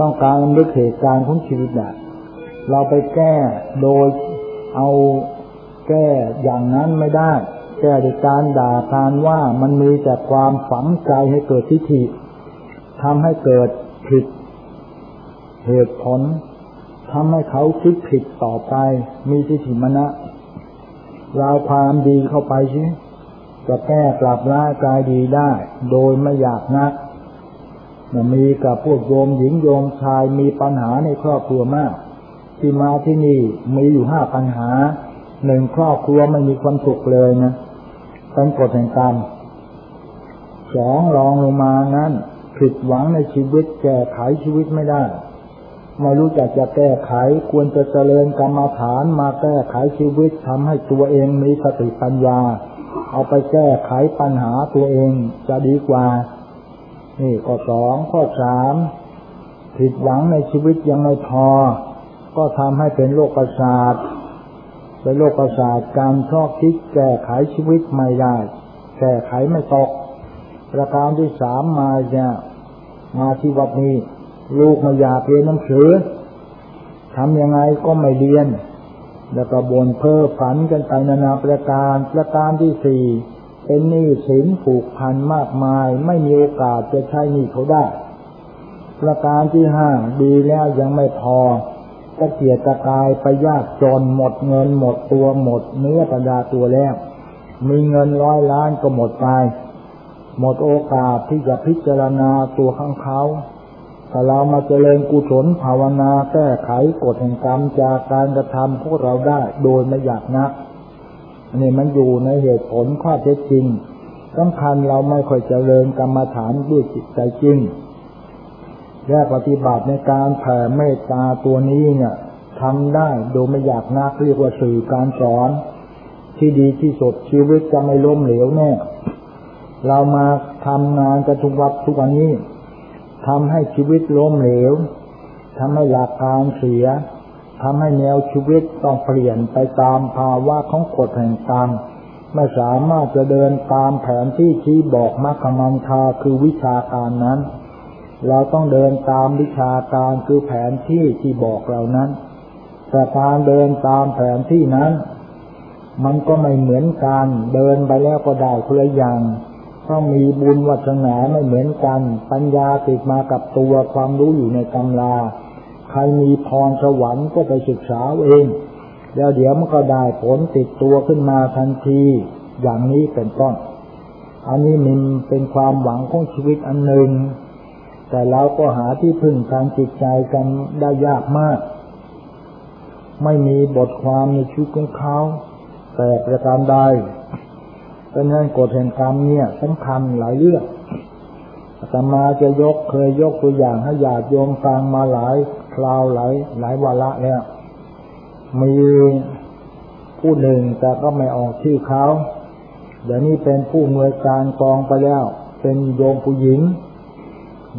ต้องการลึกเหตุการณ์ของชีวิตอะเราไปแก้โดยเอาแก้อย่างนั้นไม่ได้ แก้ด้วยการด่าการว่ามันมีแต่ความฝังใจให้เกิดทิฏฐิทำให้เกิดผิดเหตุผลทำให้เขาคิดผิดต่อไป มีทิฏฐิมณะเราความดีเข้าไปใช่ จะแก้กลับร้ายกายดีได้ โดยไม่อยากนักมีกับพวกโยมหญิงโยมชายมีปัญหาในครอบครัวมาก ที่มาที่นี่มีอยู่ห้าปัญหาหนึ่งครอบครัวไม่มีความสุขเลยนะเป็นกฎแห่งกรรมสองรองลงมานั้นผิดหวังในชีวิตแก้ไขชีวิตไม่ได้ไม่รู้จักจะแก้ไขควรจะเจริญกรรมฐานมาแก้ไขชีวิตทำให้ตัวเองมีสติปัญญา เอาไปแก้ไขปัญหาตัวเองจะดีกว่า นี่ข้อสองข้อสามผิดหวังในชีวิตยังไม่พอ ก็ทำให้เป็นโรคประสาทเป็นโรคประสาทการชอบคิดแก้ไขชีวิตไม่ได้ แก้ไขไม่ตก ประการที่สามมาเนี่ยมาที่วัดนี้ ลูกไม่อยากเรียนหนังสือทำยังไงก็ไม่เรียน แล้วก็บนเพ้อฝันกันไปนานาประการประการที่สี่เป็นหนี้สินผูกพันมากมาย ไม่มีโอกาสจะใช้หนี้เขาได้ ประการที่ห้าดีแล้วยังไม่พอตะเกียกตะกายไปยากจนหมดเงินหมดตัวหมดเนื้อปัญญาตัวแล้ว มีเงินร้อยล้านก็หมดไป หมดโอกาสที่จะพิจารณาตัวข้างเขา ถ้าเรามาเจริญกุศลภาวนาแก้ไขกฎแห่งกรรมจากการกระทำพวกเราได้โดยไม่อยากนักนี่มันอยู่ในเหตุผลข้อเท็จจริงสำคัญเราไม่ค่อยเจริญกรรมฐานด้วยจิตใจจริงและปฏิบัติในการแผ่เมตตาตัวนี้เนี่ยทำได้โดยไม่อยากนักเรียกว่าสื่อการสอน ที่ดีที่สุดชีวิตจะไม่ล้มเหลวแน่ เรามาทำงานกันทุกวัดทุกวันนี้ ทำให้ชีวิตล้มเหลวทำให้หลักการเสียทำให้แนวชีวิตต้องเปลี่ยนไปตามภาวะของกฎแห่งกรรมไม่สามารถจะเดินตามแผนที่ชี้บอกมรรคมันคาคือวิชาการนั้น เราต้องเดินตามวิชาการคือแผนที่ที่บอกเรานั้น แต่การเดินตามแผนที่นั้น มันก็ไม่เหมือนกันเดินไปแล้วก็ได้คนละอย่าง เขามีบุญวัฒนาไม่เหมือนกัน ปัญญาติดมากับตัวความรู้อยู่ในตำรา ใครมีพรสวรรค์ก็ไปศึกษาเองแล้วเดี๋ยวมันก็ได้ผลติดตัวขึ้นมาทันที อย่างนี้เป็นต้น อันนี้มันเป็นความหวังของชีวิตอันหนึ่ง แต่เราก็หาที่พึ่งทางจิตใจกันได้ยากมาก ไม่มีบทความในชีวิตของเขา แต่ประการใด เพราะนั้นกฎแห่งกรรมเนี่ยสำคัญหลายเรื่องอาตมาจะยกเคยยกตัวอย่างให้ญาติโยมฟังมาหลายคราวหลายหลายวาระแล้วมีผู้หนึ่งแต่ก็ไม่ออกชื่อเขาเดี๋ยวนี้เป็นผู้อำนวยการกองไปแล้ว เป็นโยมผู้หญิง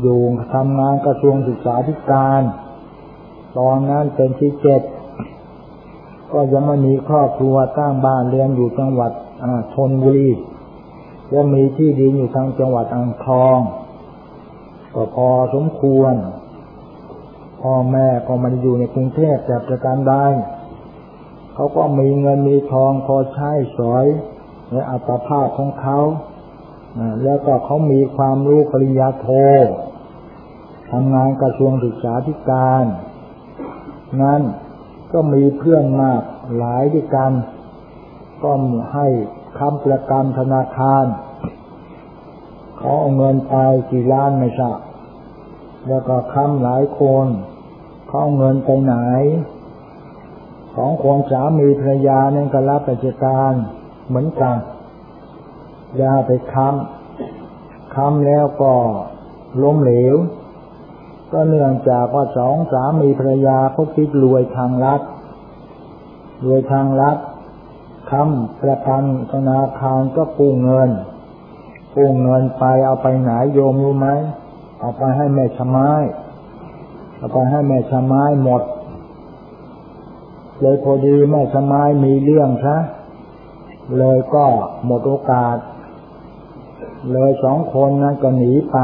อยู่ทำงานกระทรวงศึกษาธิการ ตอนนั้นเป็นที่เจ็ดก็ยังไม่มีครอบครัวตั้งบ้านเรียนอยู่จังหวัด ชนบุรีและมีที่ดินอยู่ทางจังหวัดอ่างทอง ก็พอสมควร พ่อแม่ก็มาอยู่ในกรุงเทพแต่ประการใดเขาก็มีเงินมีทองพอใช้สอยในอัตภาพของเขา แล้วก็เขามีความรู้ปริญญาโททำงานกระทรวงศึกษาธิการ นั้นก็มีเพื่อนมากหลายด้วยกัน ก็ให้คำประกันธนาคารเขาเอาเงินไปกี่ล้านไม่ทราบแล้วก็คำหลายคนเขาเอาเงินไปไหนสองคนสามีภรรยาเนี่ยก็รับราชการเหมือนกันยาไปค้ำค้ำแล้วก็ล้มเหลว ก็เนื่องจากว่าสองสามีภรรยาเขาคิดรวยทางรัฐรวยทางรัฐ ค้ำประกันธนาคารก็กู้เงินกู้เงินไปเอาไปไหนโยมรู้ไหมเอาไปให้แม่ชะไม้เอาไปให้แม่ชะไม้หมดเลยพอดีแม่ชะไม้มีเรื่องซะเลยก็หมดโอกาส เลยสองคนนั้นก็หนีไป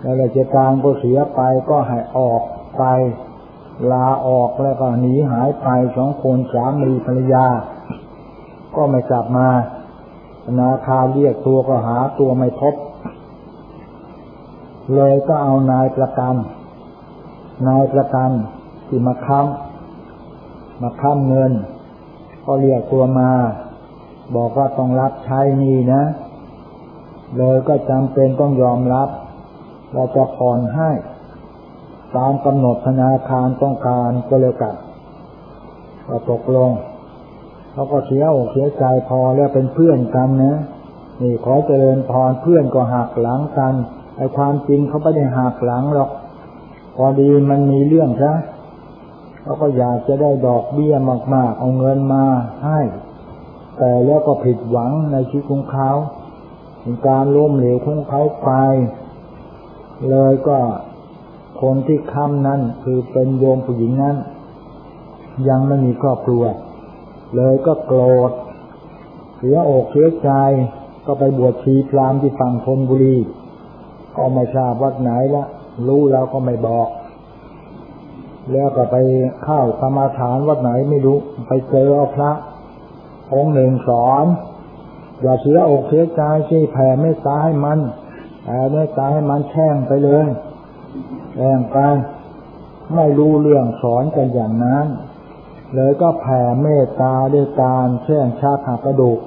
แล้วราชการก็เสียไปก็ให้ออกไปลาออกแล้วก็หนีหายไปสองคนสามีภรรยา ก็ไม่กลับมาธนาคารเรียกตัวก็หาตัวไม่พบ เลยก็เอานายประกัน นายประกันที่มาค้ำมาค้ำเงิน ก็เรียกตัวมา บอกว่าต้องรับใช้นี่นะ เลยก็จำเป็นต้องยอมรับ เราจะผ่อนให้ ตามกำหนดธนาคารต้องการก็เลยกันก็ตกลง เขาก็เสียอกเสียใจพอแล้วเป็นเพื่อนกันนะนี่ขอเจริญพรเพื่อนก็หักหลังกันไอ้ความจริงเขาไม่ได้หักหลังหรอก พอดีมันมีเรื่องซะเขาก็อยากจะได้ดอกเบี้ยมาก ๆ เอาเงินมาให้ แต่แล้วก็ผิดหวังในชีวิตของเขาเป็นการล้มเหลวของเขาไป เลยก็คนที่ค้ำนั้นคือเป็นโยมผู้หญิงนั้น ยังไม่มีครอบครัว เลยก็โกรธ เสียอกเสียใจ ก็ไปบวชชีพรามที่ฝั่งธนบุรี ก็ไม่ทราบวัดไหนละ รู้เราก็ไม่บอก แล้วก็ไปเข้ากรมาฐานวัดไหนไม่รู้ ไปเจอเอาพระ องค์หนึ่งสอน อย่าเสียอกเสียใจที่แผ่เมตตาให้มันแผ่เมตตาให้มันแช่งไปเลยแช่งไปไม่รู้เรื่องสอนกันอย่างนั้น เลยก็แผ่เมตตาด้วยการแช่งชาหักกระดูก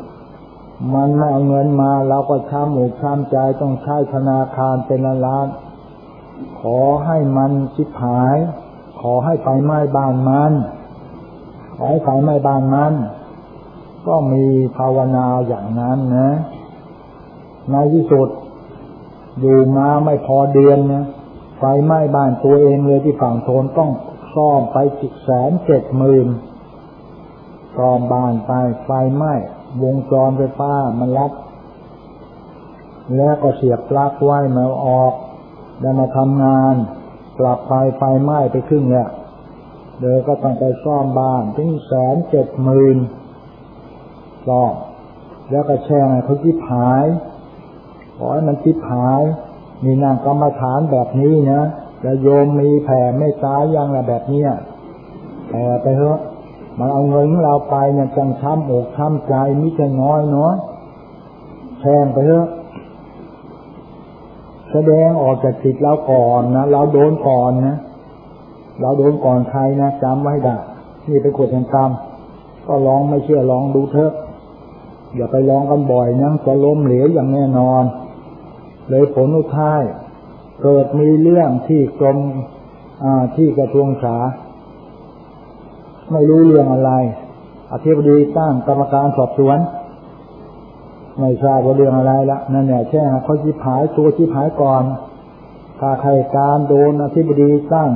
มันไม่เอาเงินมาเราก็ช้ำอกช้ำใจต้องใช้ธนาคารเป็นล้าน ขอให้มันชิบหาย ขอให้ไฟไหม้บ้านมัน ขอให้ไฟไหม้บ้านมัน ก็มีภาวนาอย่างนั้นนะในที่สุด อยู่มาไม่พอเดือนนะไฟไหม้บ้านตัวเองเลยที่ฝั่งโทนต้อง ซ่อมไปสิบแสนเจ็ดหมื่นซ่อมบ้านไปไฟไหม้วงจรไฟฟ้ามันรับแล้วก็เสียบปลั๊กไว้มาออกแล้วมาทำงานกลับไปไฟไหม้ไปครึ่งเนี่ยเดี๋ยวก็ต้องไปซ่อมบ้านถึงแสนเจ็ดหมื่นรอบแล้วก็แช่งเขาทิพายขอให้มันทิพายมีนางกรรมฐานแบบนี้นะ แล้วโยมมีแผ่ไม่ตายยังละแบบเนี้ยแผ่ไปเถอะมันเอาเงินของเราไปเนี่ยจังช้ำอกช้ำใจมิจะน้อยเนาะแช่งไปเถอะแสดงออกจากจิตเราก่อนนะเราโดนก่อนนะเราโดนก่อนใครนะจำไว้ได้นี่เป็นกฎแห่งกรรมก็ลองไม่เชื่อลองดูเถอะ อย่าไปลองกันบ่อยนะจะล้มเหลวอย่างแน่นอน เลยผลอุท้าย เกิดมีเรื่องที่กรมที่กระทรวงสาไม่รู้เรื่องอะไร อธิบดีตั้งกรรมการสอบสวน ไม่ทราบว่าเรื่องอะไรละนั่นแหละแช่เขาชี้ผายตัวชี้ผายก่อนถ้าใครการโดนอธิบดีตั้ง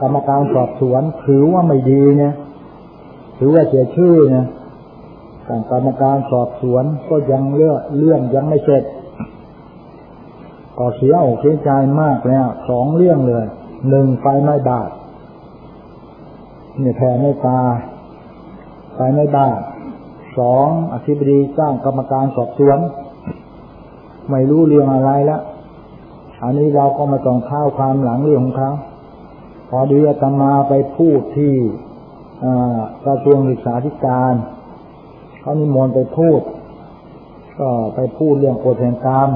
กรรมการสอบสวนถือว่าไม่ดีเนี่ยถือว่าเสียชื่อเนี่ยการกรรมการสอบสวนก็ยังเรื่องเรื่องยังไม่เสร็จ ก็เสียอกเสียใจมากแล้วสองเรื่องเลยหนึ่งไฟไม่บาดเนี่ยแผ่ไม่ตาไฟไม่บาดสองอธิบดีสร้างกรรมการสอบสวน ไม่รู้เรื่องอะไรแล้วอันนี้เราก็มาต้องข้าวความหลังเรื่องของเขาพอดีอาตมาไปพูดที่กระทรวงศึกษาธิการเขานิมนต์ไปพูด ก็ไปพูดเรื่องกฎแห่งกรรม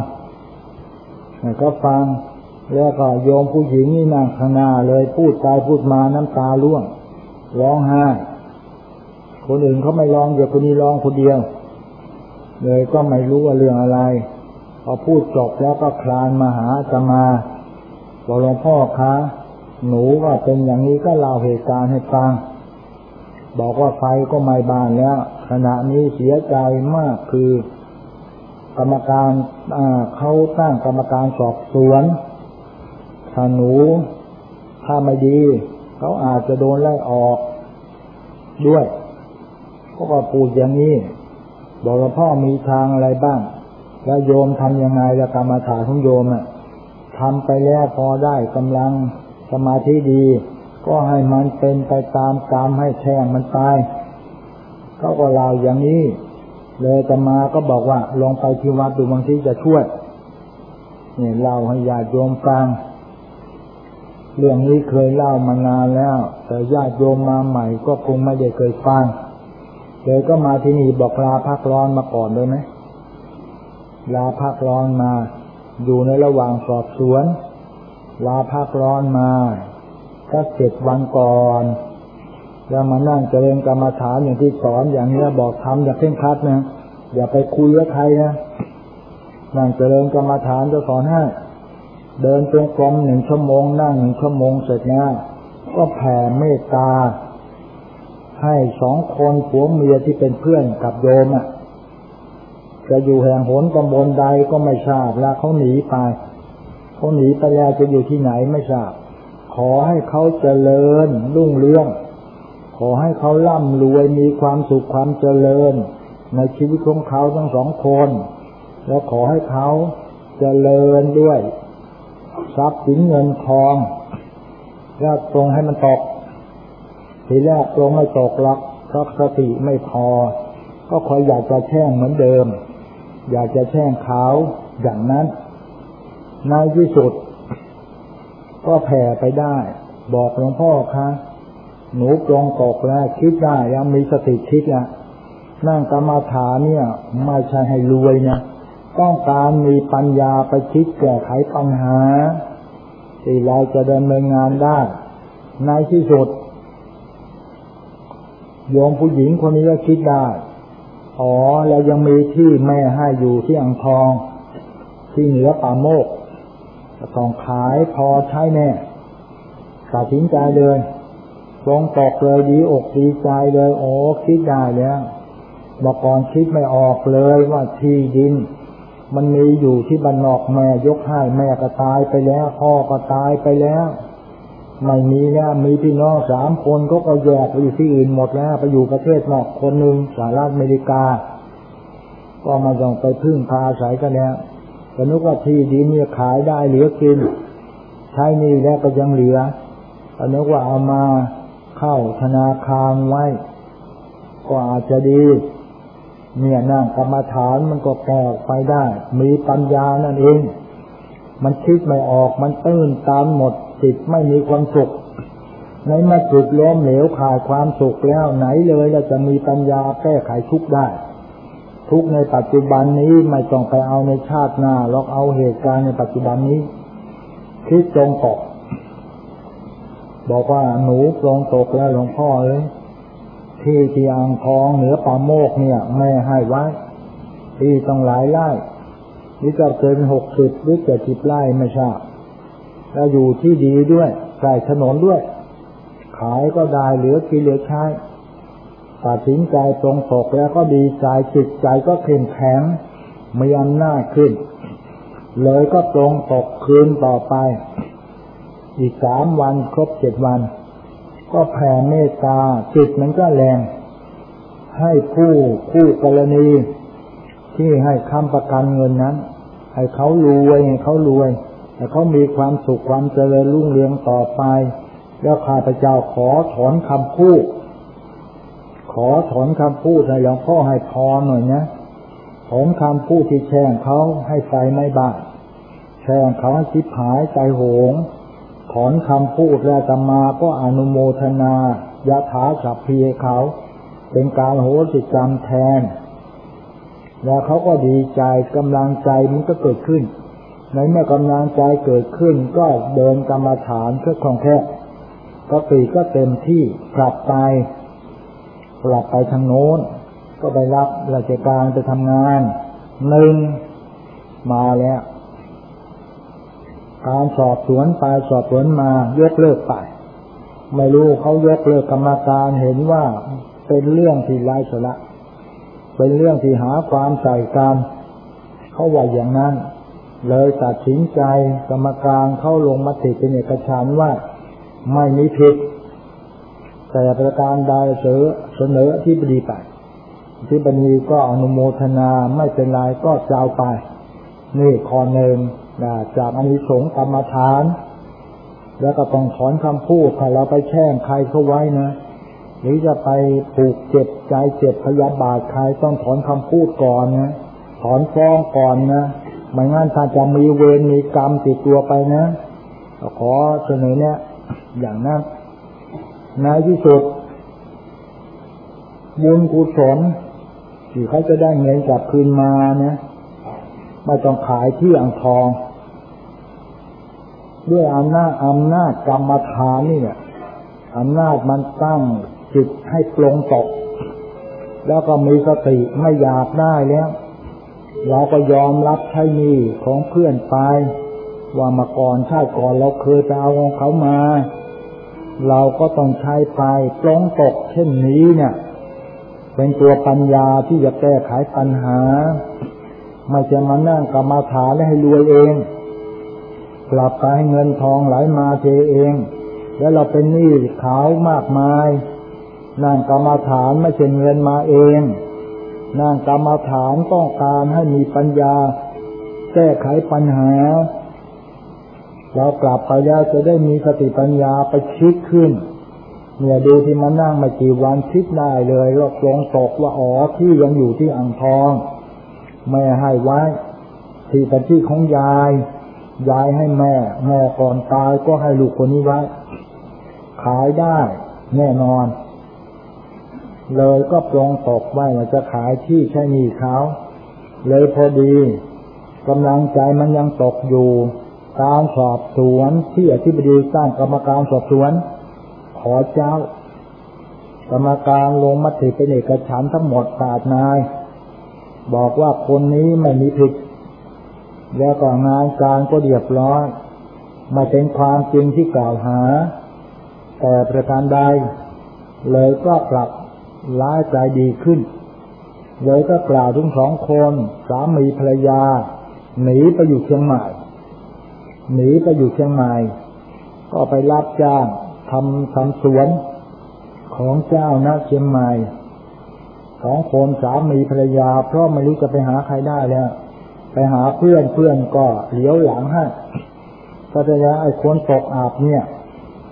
ก็ฟัง แล้วก็โยมผู้หญิงนี่นั่งข้างหน้าเลยพูดไปพูดมาน้ำตาร่วง ร้องไห้ คนอื่นเขาไม่ร้องเดี๋ยวคนนี้ร้องคนเดียว เลยก็ไม่รู้ว่าเรื่องอะไร พอพูดจบแล้วก็คลานมาหาจะมาบอกหลวงพ่อคะหนูก็เป็นอย่างนี้ก็เล่าเหตุการณ์ให้ฟัง บอกว่าไฟก็ไหม้บ้านแล้ว ขณะนี้เสียใจมากคือ กรรมการเขาตั้งกรรมการสอบสวนถ้าหนูถ้าไม่ดีเขาอาจจะโดนไล่ออกด้วยก็ก็พูดอย่างนี้ บอกว่าพ่อมีทางอะไรบ้าง แล้วโยมทำยังไงแล้วกรรมฐานของโยมอะทำไปแล้วพอได้กำลังสมาธิดี ก็ให้มันเป็นไปตามกรรมให้แช่งมันตายเขาก็เล่าอย่างนี้ เลยจะมาก็บอกว่าลองไปที่วัดดูบางทีจะช่วยเนี่ยเล่าให้ญาติโยมฟังเรื่องนี้เคยเล่ามานานแล้ว แต่ญาติโยมมาใหม่ก็คงไม่ได้เคยฟังเลยก็มาที่นี่บอกลาพักร้อนมาก่อนเลยไหมลาพักร้อนมา อยู่ในระหว่างสอบสวน ลาพักร้อนมาก็เจ็ดวันก่อน แล้วมานั่งเจริญกรรมฐานอย่างที่สอนอย่างนี้บอกทำอย่าเพ่งคัดนะอย่าไปคุยกับใครนะนั่งเจริญกรรมฐานจะสอนให้เดินจงกรมหนึ่งชั่วโมงนั่งหนึ่งชั่วโมงเสร็จนะก็แผ่เมตตา ให้สองคนผัวเมียที่เป็นเพื่อนกับโยมอะจะอยู่แห่งหนตำบลใดก็ไม่ทราบแล้วเขาหนีไปเขาหนีไปแล้วจะอยู่ที่ไหนไม่ทราบ ขอให้เขาเจริญรุ่งเรือง ขอให้เขาร่ำรวยมีความสุขความเจริญ ในชีวิตของเขาทั้งสองคน แล้วขอให้เขาเจริญด้วย ทรัพย์สินเงินทองแล้วตรงให้มันตกทีแรกตรงไม่ตกหรอกเพราะสติไม่พอ ก็คอยอยากจะแช่งเหมือนเดิม อยากจะแช่งเขาอย่างนั้นในที่สุด ก็แผ่ไปได้ บอกหลวงพ่อคะ หนูปรงตกแล้วคิดได้ยังมีสติคิดแล้วนั่งกรรมาฐานเนี่ย ไม่ใช่ให้รวยนะต้องการมีปัญญาไปคิดแก้ไขปัญหา ที่เราจะดำเนินงานได้ ในที่สุดโยมผู้หญิงคนนี้ก็คิดได้ อ๋อ แล้วยังมีที่แม่ให้อยู่ที่อ่างทอง ที่เหนือป่าโมกต้องขายพอใช้แน่ตัดสินใจเลย ทรงตกเลยดีอกดีใจเลยโอ้คิดได้แล้วเมื่อก่อนคิดไม่ออกเลยว่าที่ดิน มันมีอยู่ที่บ้านนอกแม่ยกให้แม่ก็ตายไปแล้ว พ่อก็ตายไปแล้ว ไม่มีแล้วมีพี่น้องสามคนก็ก็แยกไปอยู่ที่อื่นหมดแล้ว ไปอยู่ประเทศนอกคนหนึ่งสหรัฐอเมริกา ก็มาต้องไปพึ่งพาอาศัยกันแล้วก็นึกว่าที่ดินเนี่ยขายได้เหลือกิน ใช้นี่แล้วก็ยังเหลือก็นึกว่าเอามา เข้าธนาคารไว้ ก็อาจจะดี เนี่ยนั่งกรรมฐานมันก็แก้ไปได้ มีปัญญานั่นเอง มันคิดไม่ออกมันตื้นตามหมดจิตไม่มีความสุขในมาจุดล้มเหลวขาดความสุขแล้วไหนเลยเราจะมีปัญญาแก้ไขทุกได้ ทุกข์ในปัจจุบันนี้ไม่ต้องไปเอาในชาติหน้าเราเอาเหตุการณ์ในปัจจุบันนี้คิดตรงตก บอกว่าหนูตรงตกแล้วหลวงพ่อเลยที่ที่อ่างทองเหนือป่าโมกเนี่ยไม่ให้ไว้ ที่ต้องหลายไร่นี่จะเกินหกสิบหรือเจ็ดสิบไร่ไม่ทราบแล้วอยู่ที่ดีด้วยใส่ถนนด้วย ขายก็ได้เหลือกินเหลือใช้ตัดสินใจตรงตกแล้วก็ดีใจจิตใจก็เข้มแข็งมีอำนาจขึ้น เลยก็ตรงตกคืนต่อไป อีกสามวันครบเจ็ดวัน ก็แผ่เมตตาจิตมันก็แรง ให้ผู้คู่กรณี ที่ให้คำประกันเงินนั้น ให้เขารวยให้เขารวยให้เขามีความสุขความเจริญรุ่งเรืองต่อไป แล้วข้าพเจ้าขอถอนคำพูดขอถอนคำพูดให้หลวงพ่อให้พอหน่อยนะถอนคำพูดที่แช่งเขาให้ไฟไม่บ้าแช่งเขาให้ชิบหายใจโหง อนคำพูดแล้วตมาก็อนุโมทนายะถาสัพพีเขา เป็นการโหสิกรรมแทน แล้วเขาก็ดีใจกำลังใจมันก็เกิดขึ้น ในเมื่อกำลังใจเกิดขึ้นก็เดินกรรมฐานเพื่อของแค่ก็ตีก็เต็มที่กลับไปกลับไปทางโน้น ก็ไปรับราชการไปทำงานหนึ่งมาแล้ว การสอบสวนไปสอบสวนมายกเลิกไป ไม่รู้เขายกเลิกกรรมการเห็นว่าเป็นเรื่องที่ไร้สาระเป็นเรื่องที่หาความใส่กันเขาว่าอย่างนั้น เลยตัดสินใจกรรมการเข้าลงมติเป็นเอกฉันว่าไม่มีผิด แต่ประการใดเสนอเสนอที่บดีไปที่บดีก็อนุโมทนาไม่เป็นไรก็เจ้าไป นี่ข้อหนึ่ง จากอานิสงส์กรรมฐาน แล้วก็ต้องถอนคำพูดถ้าเราไปแช่งใครเขาไว้นะ หรือจะไปผูกเจ็บใจเจ็บพยาบาทใครต้องถอนคำพูดก่อนนะ ถอนฟ้องก่อนนะไม่งั้นถ้าจะมีเวรมีกรรมติดตัวไปนะขอเสนอเนี่ยอย่างนั้นในที่สุดบุญกุศลที่เขาจะได้เงินกลับคืนมานะไม่ต้องขายที่อ่างทอง ด้วยอำนาจอำนาจกรรมฐานนี่เนี่ยอำนาจมันตั้งจิตให้ปลงตก แล้วก็มีสติไม่อยากได้แล้วเราก็ยอมรับใช้หนี้ของเพื่อนไป ว่ามาก่อนชาติก่อนเราเคยไปเอาของเขามา เราก็ต้องใช้ไปปลงตก เช่นนี้เนี่ย เป็นตัวปัญญาที่จะแก้ไขปัญหา ไม่จะมานั่งกรรมาฐานให้รวยเอง กลับไปให้เงินทองไหลมาเทเอง แล้วเราเป็นหนี้ขาวมากมาย นั่งกรรมาฐานไม่ใช่เงินมาเองนั่งกรรมาฐานต้องการให้มีปัญญา แก้ไขปัญหา เรากลับไปแล้วจะได้มีสติปัญญาไปคิดขึ้นเนี่ยดูที่มานั่งมากี่วันคิดได้เลยเราลงตกว่าอ๋อที่ยังอยู่ที่อ่างทองแม่ให้ไว้ที่เป็นที่ของยาย ย้ายให้แม่แม่ก่อนตายก็ให้ลูกคนนี้ไว้ ขายได้แน่นอน เลยก็ปรงตกไว้ว่าจะขายที่ใช่หนี้เขาเลยพอดีกำลังใจมันยังตกอยู่ การสอบสวนที่อธิบดีสร้างกรรมการสอบสวน ขอเจ้า กรรมการลงมติเป็นเอกฉันทั้งหมดแปดนาย บอกว่าคนนี้ไม่มีผิด แล้วก็งานการก็เรียบร้อยมาเป็นความจริงที่กล่าวหา แต่ประการใด เลยก็กลับร้ายใจดีขึ้น เลยก็กล่าวถึงสองคนสามีภรรยา หนีไปอยู่เชียงใหม่ หนีไปอยู่เชียงใหม่ ก็ไปรับจ้างทำทำสวนของเจ้านาเชียงใหม่สองคนสามีภรรยา เพราะไม่รู้จะไปหาใครได้แล้ว ไปหาเพื่อนเพื่อนก็เหลียวหลังให้ก็จะไอ้คนตกอาบเนี่ย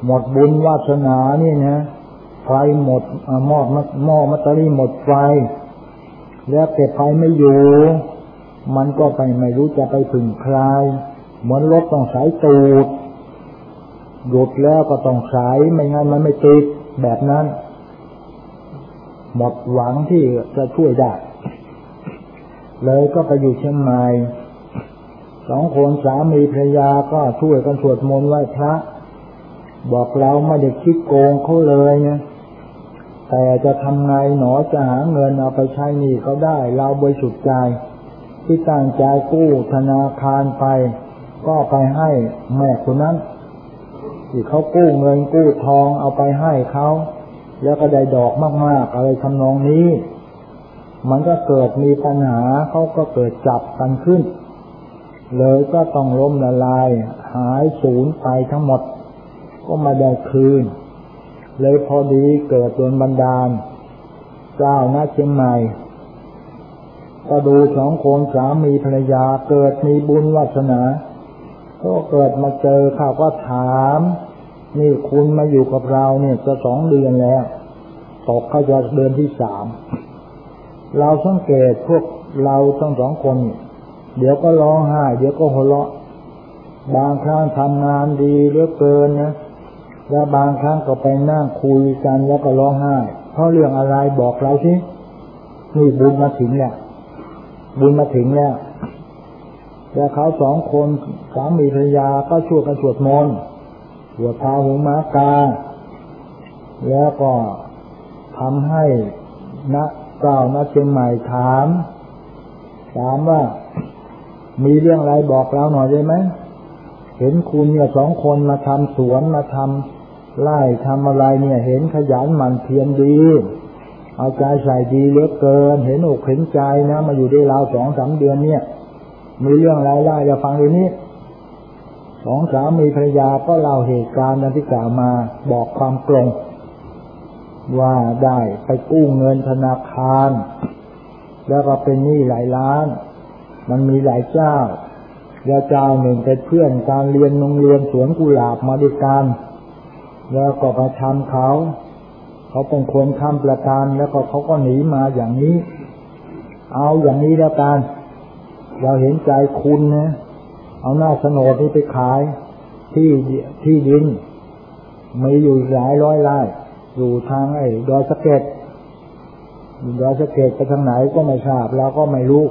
หมดบุญวาสนานี่นะไฟหมดหม้อหม้อมัตตรีหมดไฟ แล้วเก็บไฟไม่อยู่ มันก็ไปไม่รู้จะไปถึงใครเหมือนรถต้องสายตูดหยุดแล้วก็ต้องสายไม่งั้นมันไม่ติดแบบนั้น หมดหวังที่จะช่วยได้ เลยก็ไปอยู่เชียงใหม่สองคนสามีภรรยาก็ช่วยกันสวดมนต์ไหว้พระ บอกเราไม่ได้คิดโกงเขาเลยนี่ยแต่จะทำไงหนอจะหาเงินเอาไปใช้หนี้เขาได้ เราบริสุทธิ์ใจ ที่ตั้งใจกู้ธนาคารไป ก็ไปให้แม่คนนั้นที่เขากู้เงินกู้ทองเอาไปให้เขา แล้วก็ได้ดอกมากๆอะไรทำนองนี้ มันก็เกิดมีปัญหาเขาก็เกิดจับกันขึ้น เลยก็ต้องล้มละลาย หายสูญไปทั้งหมด ก็มาได้คืน เลยพอดีเกิดโดนบันดาล เจ้าหน้าเชียงใหม่ ก็ดูสองคนสามีภรรยาเกิดมีบุญวาสนา ก็เกิดมาเจอข้าก็ถาม นี่คุณมาอยู่กับเราเนี่ยจะสองเดือนแล้ว ตกเขาจะเดือนที่สาม เราสังเกตพวกเราทั้งสองคน เดี๋ยวก็ร้องไห้ เดี๋ยวก็หัวเราะ บางครั้งทำงานดีเหลือเกินนะแล้วบางครั้งก็ไปนั่งคุยกันแล้วก็ร้องไห้ เพราะเรื่องอะไรบอกเราสินี่บุญมาถึงแล้วบุญมาถึงแล้วแต่เขาสองคนสามีภรรยาก็ช่วยกันสวดมนต์สวดพาหุมากา แล้วก็ทำให้นะ เจ้าณเชียงใหม่ถาม ถามว่า มีเรื่องอะไรบอกเราหน่อยได้ไหมเห็นคุณเนี่ยสองคนมาทำสวนมาทำไร่ทำอะไรเนี่ย เห็นขยันหมั่นเพียรดี เอาใจใส่ดีเหลือเกิน เห็นอกเห็นใจนะมาอยู่ได้ราวสองสามเดือนเนี่ย มีเรื่องอะไรไล่จะฟังเดูนี้สองสามีภรรยาก็เล่าเหตุการณ์ที่กล่าวมาบอกความตรง ว่าได้ไปกู้เงินธนาคาร แล้วก็เป็นหนี้หลายล้าน มันมีหลายเจ้าแล้วเจ้าหนึ่งเป็นเพื่อนการเรียนโรงเรียนสวนกุหลาบมาด้วยกันแล้วก็ไปทำเขา เขาเป็นคนทำประกันแล้วก็เขาก็หนีมาอย่างนี้ เอาอย่างนี้แล้วกันเราเห็นใจคุณนะเอาหน้าสนดนี้ไปขายที่ที่ดินมีอยู่หลายร้อยไร่ อยู่ทางไอ้ดอยสะเก็ดดอยสะเก็ดไปทางไหนก็ไม่ทราบเราก็ไม่รู้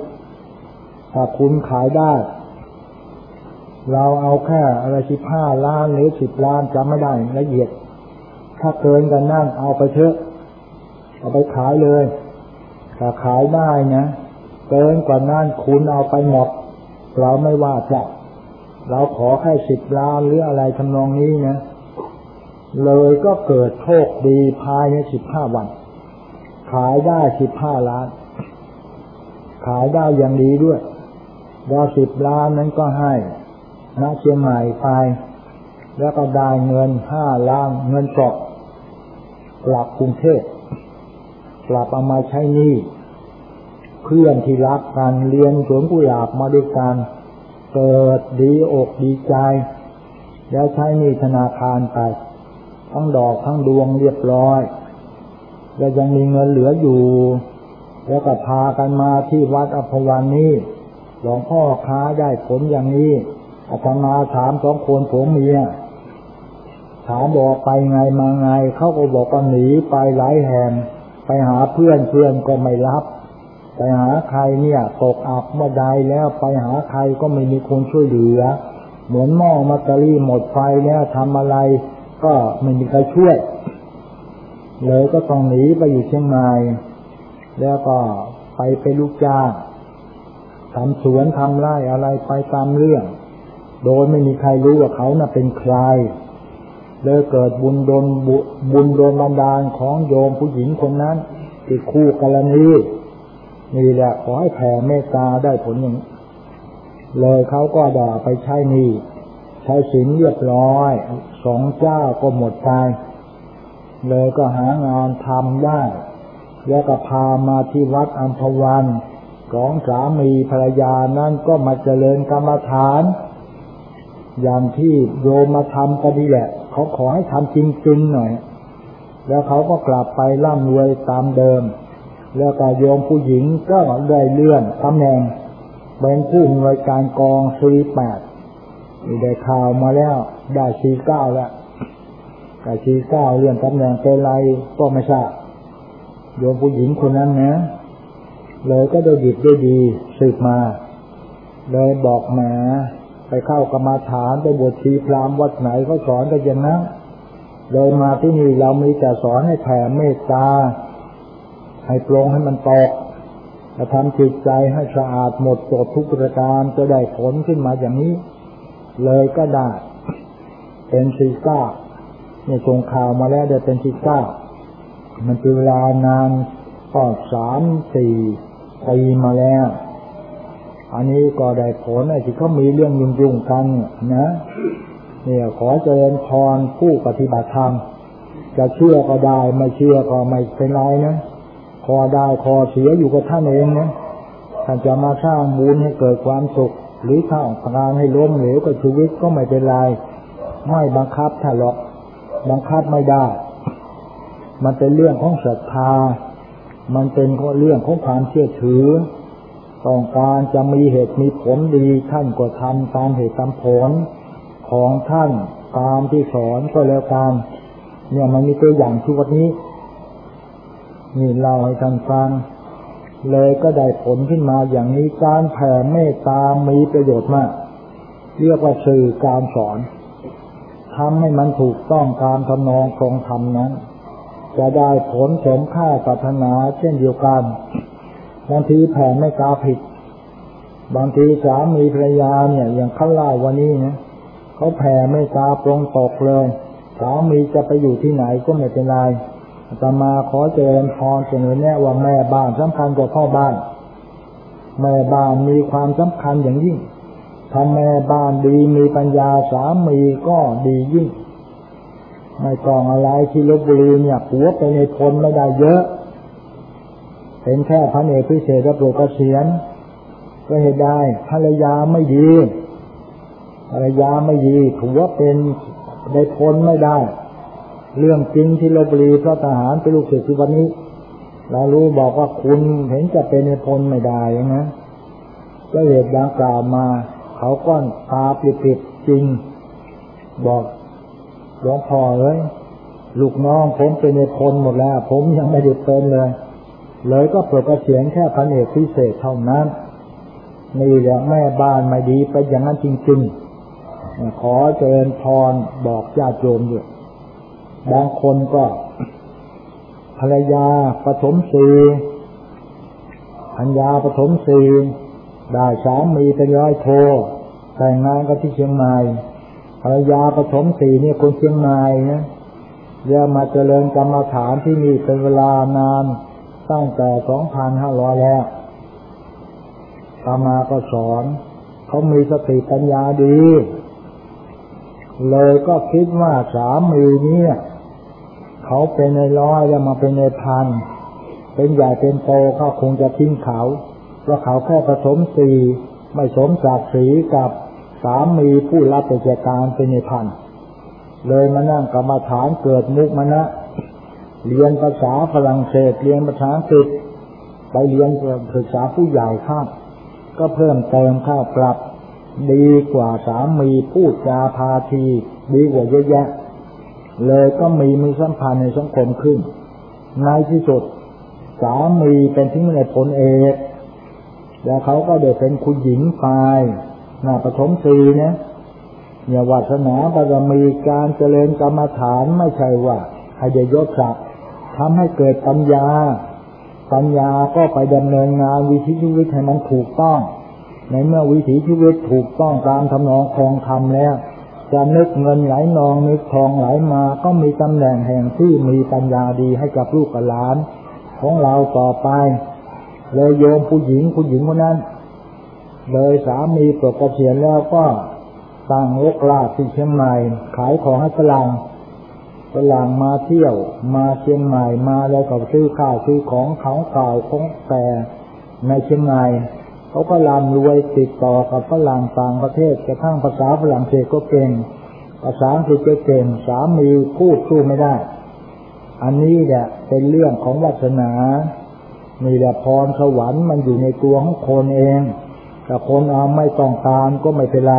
ถ้าคุณขายได้ เราเอาแค่อะไรสิบห้าล้านหรือสิบล้านจำไม่ได้ละเอียด ถ้าเกินกันนั่นเอาไปเถอะเอาไปขายเลยถ้าขายได้นะเกินกว่านั้นคุณเอาไปหมด เราไม่ว่าจะ เราขอแค่สิบล้านหรืออะไรทำนองนี้นะ เลยก็เกิดโชคดีภายในสิบห้าวัน ขายได้สิบห้าล้าน ขายได้อย่างดีด้วยแล้วสิบล้านนั้นก็ให้ณเชียงใหม่ไป แล้วก็ได้เงินห้าล้านเงินสดกลับกรุงเทพกลับเอามาใช้หนี้เพื่อนที่รักกันเรียนสวนกุหลาบมาด้วยกันเกิดดีอกดีใจ แล้วใช้หนี้ธนาคารไป ทั้งดอกทั้งดวงเรียบร้อยแล้วยังมีเงินเหลืออยู่ แล้วก็พากันมาที่วัดอภวันนี้หลวงพ่อค้าได้ผลอย่างนี้อาตมาถามสองคนผมเมียถามบอกไปไงมาไงเขาก็บอกว่าหนีไปหลายแห่งไปหาเพื่อนเพื่อนก็ไม่รับ ไปหาใครเนี่ยตกอับเมื่อใดแล้วไปหาใครก็ไม่มีคนช่วยเหลือ เหมือนหม้อมัตตรี่หมดไฟแล้วทำอะไร ก็ไม่มีใครช่วย เลยก็ต้องหนีไปอยู่เชียงใหม่แล้วก็ไปเป็นลูกจ้างทำสวนทำไร่อะไรไปตามเรื่อง โดยไม่มีใครรู้ว่าเขาน่ะเป็นใคร เลยเกิดบุญโดนบุญโดนบันดาลของโยมผู้หญิงคนนั้นติดคู่กรณีนี่แหละขอให้แผ่เมตตาได้ผลอย่างเลยเขาก็ด่าไปใช้นี่ ใช้สินเรียบร้อย สองเจ้าก็หมดไป เลยก็หางานทำได้ แล้วก็พามาที่วัดอัมพวันสองสามีภรรยานั่นก็มาเจริญกรรมฐาน อย่างที่โยมมาทำก็ดีแหละ เขาขอให้ทำจริงๆหน่อย แล้วเขาก็กลับไปร่ำรวยตามเดิม แล้วก็โยมผู้หญิงก็ได้เลื่อนตำแหน่งเป็นผู้อำนวยการกองซีแปด ได้ข่าวมาแล้ว ได้ซีเก้าแล้วได้ซีเก้าเลื่อนตำแหน่งเป็นไรก็ไม่ทราบโยมผู้หญิงคนนั้นนะ เลยก็ได้หยิบได้ดีสืบมา เลยบอกแหมไปเข้ากรรมาฐานไปบวชชีพรามวัดไหนก็สอนกันอย่างนั้นเลยมาที่นี่เรามีแต่สอนให้แผ่เมตตา ให้ปรงให้มันตกจะทำจิตใจให้สะอาดหมดจดทุกประการจะได้ผลขึ้นมาอย่างนี้ เลยก็ได้ เป็นซีก้าเนี่ยส่งข่าวมาแล้วได้เป็นซีก้ามันเป็นเวลานานก็สามสี่ปีมาแล้ว อันนี้ก็ได้ผลไอ้ที่เขามีเรื่องยุ่งๆกันนะเนี่ยขอเจริญพรผู้ปฏิบัติธรรม จะเชื่อก็ได้ไม่เชื่อก็ไม่เป็นไรนะคอได้คอเสียอยู่กับท่านเองนะท่านจะมาสร้างบุญให้เกิดความสุข หรือสร้างพลังให้ล้มเหลวกับชีวิตก็ไม่เป็นไร ไม่บังคับท่านหรอกบังคับไม่ได้ มันเป็นเรื่องของศรัทธา มันเป็นเรื่องของความเชื่อถือ ต้องการจะมีเหตุมีผลดีท่านก็ทำตามเหตุตามผลของท่านตามที่สอนก็แล้วกันเนี่ยมันมีตัวอย่างที่วันนี้ นี่เล่าให้ท่านฟัง เลยก็ได้ผลขึ้นมาอย่างนี้การแผ่เมตตามีประโยชน์มาก เรียกว่าสื่อการสอนทำให้มันถูกต้องตามทำนองทรงธรรมนั้น จะได้ผลสมค่าศาสนาเช่นเดียวกันบางทีแผ่ไม่ตาผิด บางทีสามีภรรยาเนี่ย อย่างเขาเล่าวันนี้นะเขาแผ่ไม่ตาปรงตกเลยสามีจะไปอยู่ที่ไหนก็ไม่เป็นไร ตมาขอเจริญพรเสนอแนะว่าแม่บ้านสำคัญกว่าพ่อบ้าน แม่บ้านมีความสำคัญอย่างยิ่งถ้าแม่บ้านดีมีปัญญาสามีก็ดียิ่งไม่ต้องอะไรที่ลบบุรีเนี่ยหัวไปในพลไม่ได้เยอะ เป็นแค่พระเนรพิเศษระโปรเกษียณก็เหตุได้ภรรยาไม่ดีภรรยาไม่ดีถือว่าเป็นในพลไม่ได้ เรื่องจริงที่ลบบุรีพระทหารเป็นลูกศิษย์ที่วันนี้เรารู้บอกว่าคุณเห็นจะเป็นในพลไม่ได้นะก็เหตุดังกล่าวมา เขาก้อนตาปิดๆจริง บอกหลวงพ่อเลยลูกน้องผมเป็นในพลหมดแล้ว ผมยังไม่ได้เป็นเลย เลยก็เปลดเกษียณแค่พันเอกพิเศษเท่านั้นนี่แหละแม่บ้านไม่ดีไปอย่างนั้นจริง ๆ ขอเจริญพรบอกญาติโยมด้วย บางคนก็ภรรยาปฐมสีพัญญาปฐมสีได้สามีเป็นร้อยโท แต่งงานก็ที่เชียงใหม่ภรรยาปฐมสีนี่คนเชียงใหม่นะเรียมาเจริญกรรมฐานที่นี่เป็นเวลานานตั้งแต่สองพันห้าร้อยแล้วตามาก็สอน เขามีสติปัญญาดี เลยก็คิดว่าสามีเนี่ย เขาเป็นในร้อยแล้วมาเป็นในพันเป็นใหญ่เป็นโตเขาคงจะทิ้งเขาเพราะเขาแค่ผสมสีไม่สมศักดิ์ศรีกับสามีผู้รับราชการเป็นในพันเลยมานั่งกรรมฐานเกิดมุกมณะเรียนภาษาฝรั่งเศสเรียนภาษาอังกฤษไปเรียนภาษาผู้ใหญ่ข้าก็เพิ่มเติมข้าวปรับ ดีกว่าสามีพูดจาพาที ดีกว่าเยอะแยะ เลยก็มีมีสัมพันธ์ในสังคมขึ้น ในที่สุด สามีเป็นที่ในผลเอกแล้วเขาก็เดี๋ยวเป็นคุณหญิงไปหน้าปฐมสีเนี่ยเนี่ยวาสนาบารมีการเจริญกรรมฐานไม่ใช่ว่าให้เดยศศักดิ์ทำให้เกิดปัญญา ปัญญาก็ไปดำเนินงานวิถีชีวิตให้มันถูกต้อง ในเมื่อวิถีชีวิตถูกต้องตามทำนองคองธรรมแล้ว จะนึกเงินไหลนองนึกทองไหลมา ก็มีตำแหน่งแห่งที่มีปัญญาดีให้กับลูกกับหลาน ของเราต่อไป เลยโยมผู้หญิงผู้หญิงคนนั้น เลยสามีปลดเกษียณแล้วก็ตั้งโอกลาที่เชียงใหม่ ขายของให้ฝรั่งฝรั่งมาเที่ยวมาเชียงใหม่มาแล้วก็ซื้อข้าวซื้อของเขาเก่าของแต่ในเชียงใหม่ เขาก็ร่ำรวยติดต่อกับฝรั่งต่างประเทศกระทั่งภาษาฝรั่งเศสก็เก่งภาษาอังกฤษก็เก่งสามีพูดสู้ไม่ได้ อันนี้เนี่ยเป็นเรื่องของวาสนานี่แหละพรสวรรค์มันอยู่ในตัวของคนเองแต่คนเอาไม่ต้องการก็ไม่เป็นไร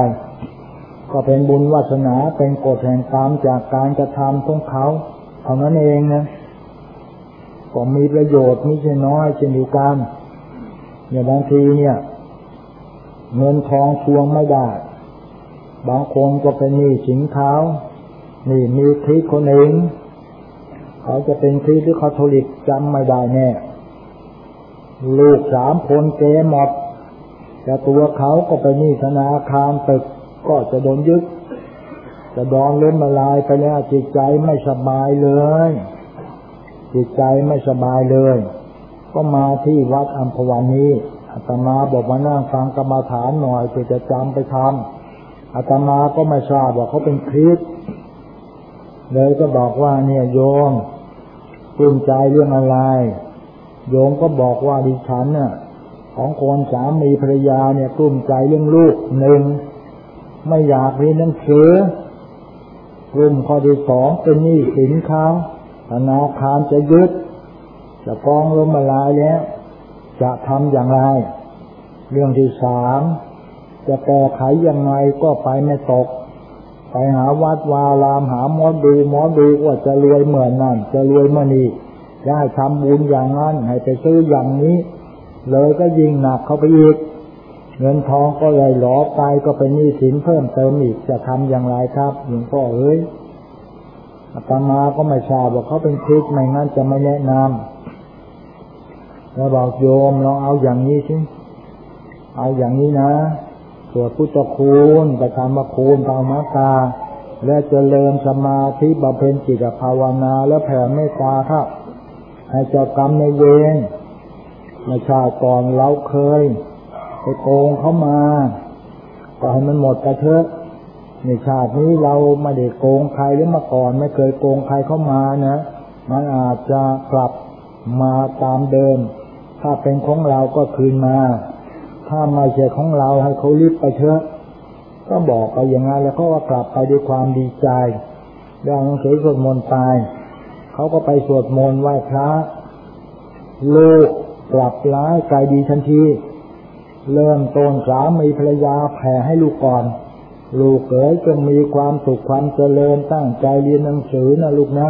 ก็เป็นบุญวาสนาเป็นกฎแห่งกรรมจากการกระทำของเขาเท่านั้นเองนะก็มีประโยชน์ไม่ใช่น้อยเช่นเดียวกัน เนี่ยบางทีเนี่ย เงินทองทวงไม่ได้ บางคนก็เป็นหนี้สินเขานี่มีคริสคนเองเขาจะเป็นคริสหรือคาทอลิกจำไม่ได้แน่ ลูกสามคนเกหมดแต่ตัวเขาก็ไปนี่ธนาคารตึกก็จะโดนยึดจะโดนล้มละลายไปแล้วจิตใจไม่สบายเลย จิตใจไม่สบายเลย ก็มาที่วัดอัมพวันนี้อาตมาบอกมานั่งฟังกรรมาฐานหน่อยเพื่อจะจำไปทำอาตมาก็ไม่ทราบว่าเขาเป็นคริสเลยก็บอกว่าเนี่ยโยมกลุ้มใจเรื่องอะไร โยมก็บอกว่าดิฉันน่ะของคนสามีภรรยาเนี่ยกลุ้มใจเรื่องลูกหนึ่งไม่อยากเรียนหนังสือกลุ่มข้อที่สองเป็นหนี้สินเขาธนาคารจะยึด จะฟ้องล้มละลายแล้ว จะทำอย่างไร เรื่องที่สามจะแก้ไขยังไงก็ไปไม่ตก ไปหาวัดวารามหาหมอดูหมอดูว่าจะรวยเหมือนนั่น จะรวยเมื่อนี้จะให้ทำบุญอย่างนั้นให้ไปซื้ออย่างนี้ เลยก็ยิ่งหนักเข้าไปอีกเงินทองก็เลยหลอไปก็เป็นหนี้สินเพิ่มเติมอีกจะทำอย่างไรครับหลวงพ่อเอ้ยอาตมาก็ไม่ทราบว่าเขาเป็นคริสไม่งั้นจะไม่แนะนำ แล้วบอกโยมลองเอาอย่างนี้สิเอาอย่างนี้นะสวดพุทธคุณประธรรมคุณภาวนาตาและเจริญสมาธิบำเพ็ญจิตภาวนา แล้วแผ่เมตตาครับให้เจ้ากรรมในเวรมาชาติก่อนเราเคย ไปโกงเขามาก็ให้มันหมดกระเทอะในชาตินี้เราไม่ได้โกงใครหรือมาก่อน ไม่เคยโกงใครเข้ามานะ มันอาจจะกลับมาตามเดิม ถ้าเป็นของเราก็คืนมา ถ้าไม่ใช่ของเราให้เขารีบไปเถอะ ก็บอกไปอย่างนั้นแล้วเขาก็กลับไปด้วยความดีใจดังหนังสือสวดมนต์ตาย เขาก็ไปสวดมนต์ไหว้พระลูกกลับร้ายกายดีทันทีเริ่มต้นสามีภรรยาแผ่ให้ลูกก่อน ลูกเอ๋ยจงมีความสุขความเจริญตั้งใจเรียนหนังสือนะลูกนะ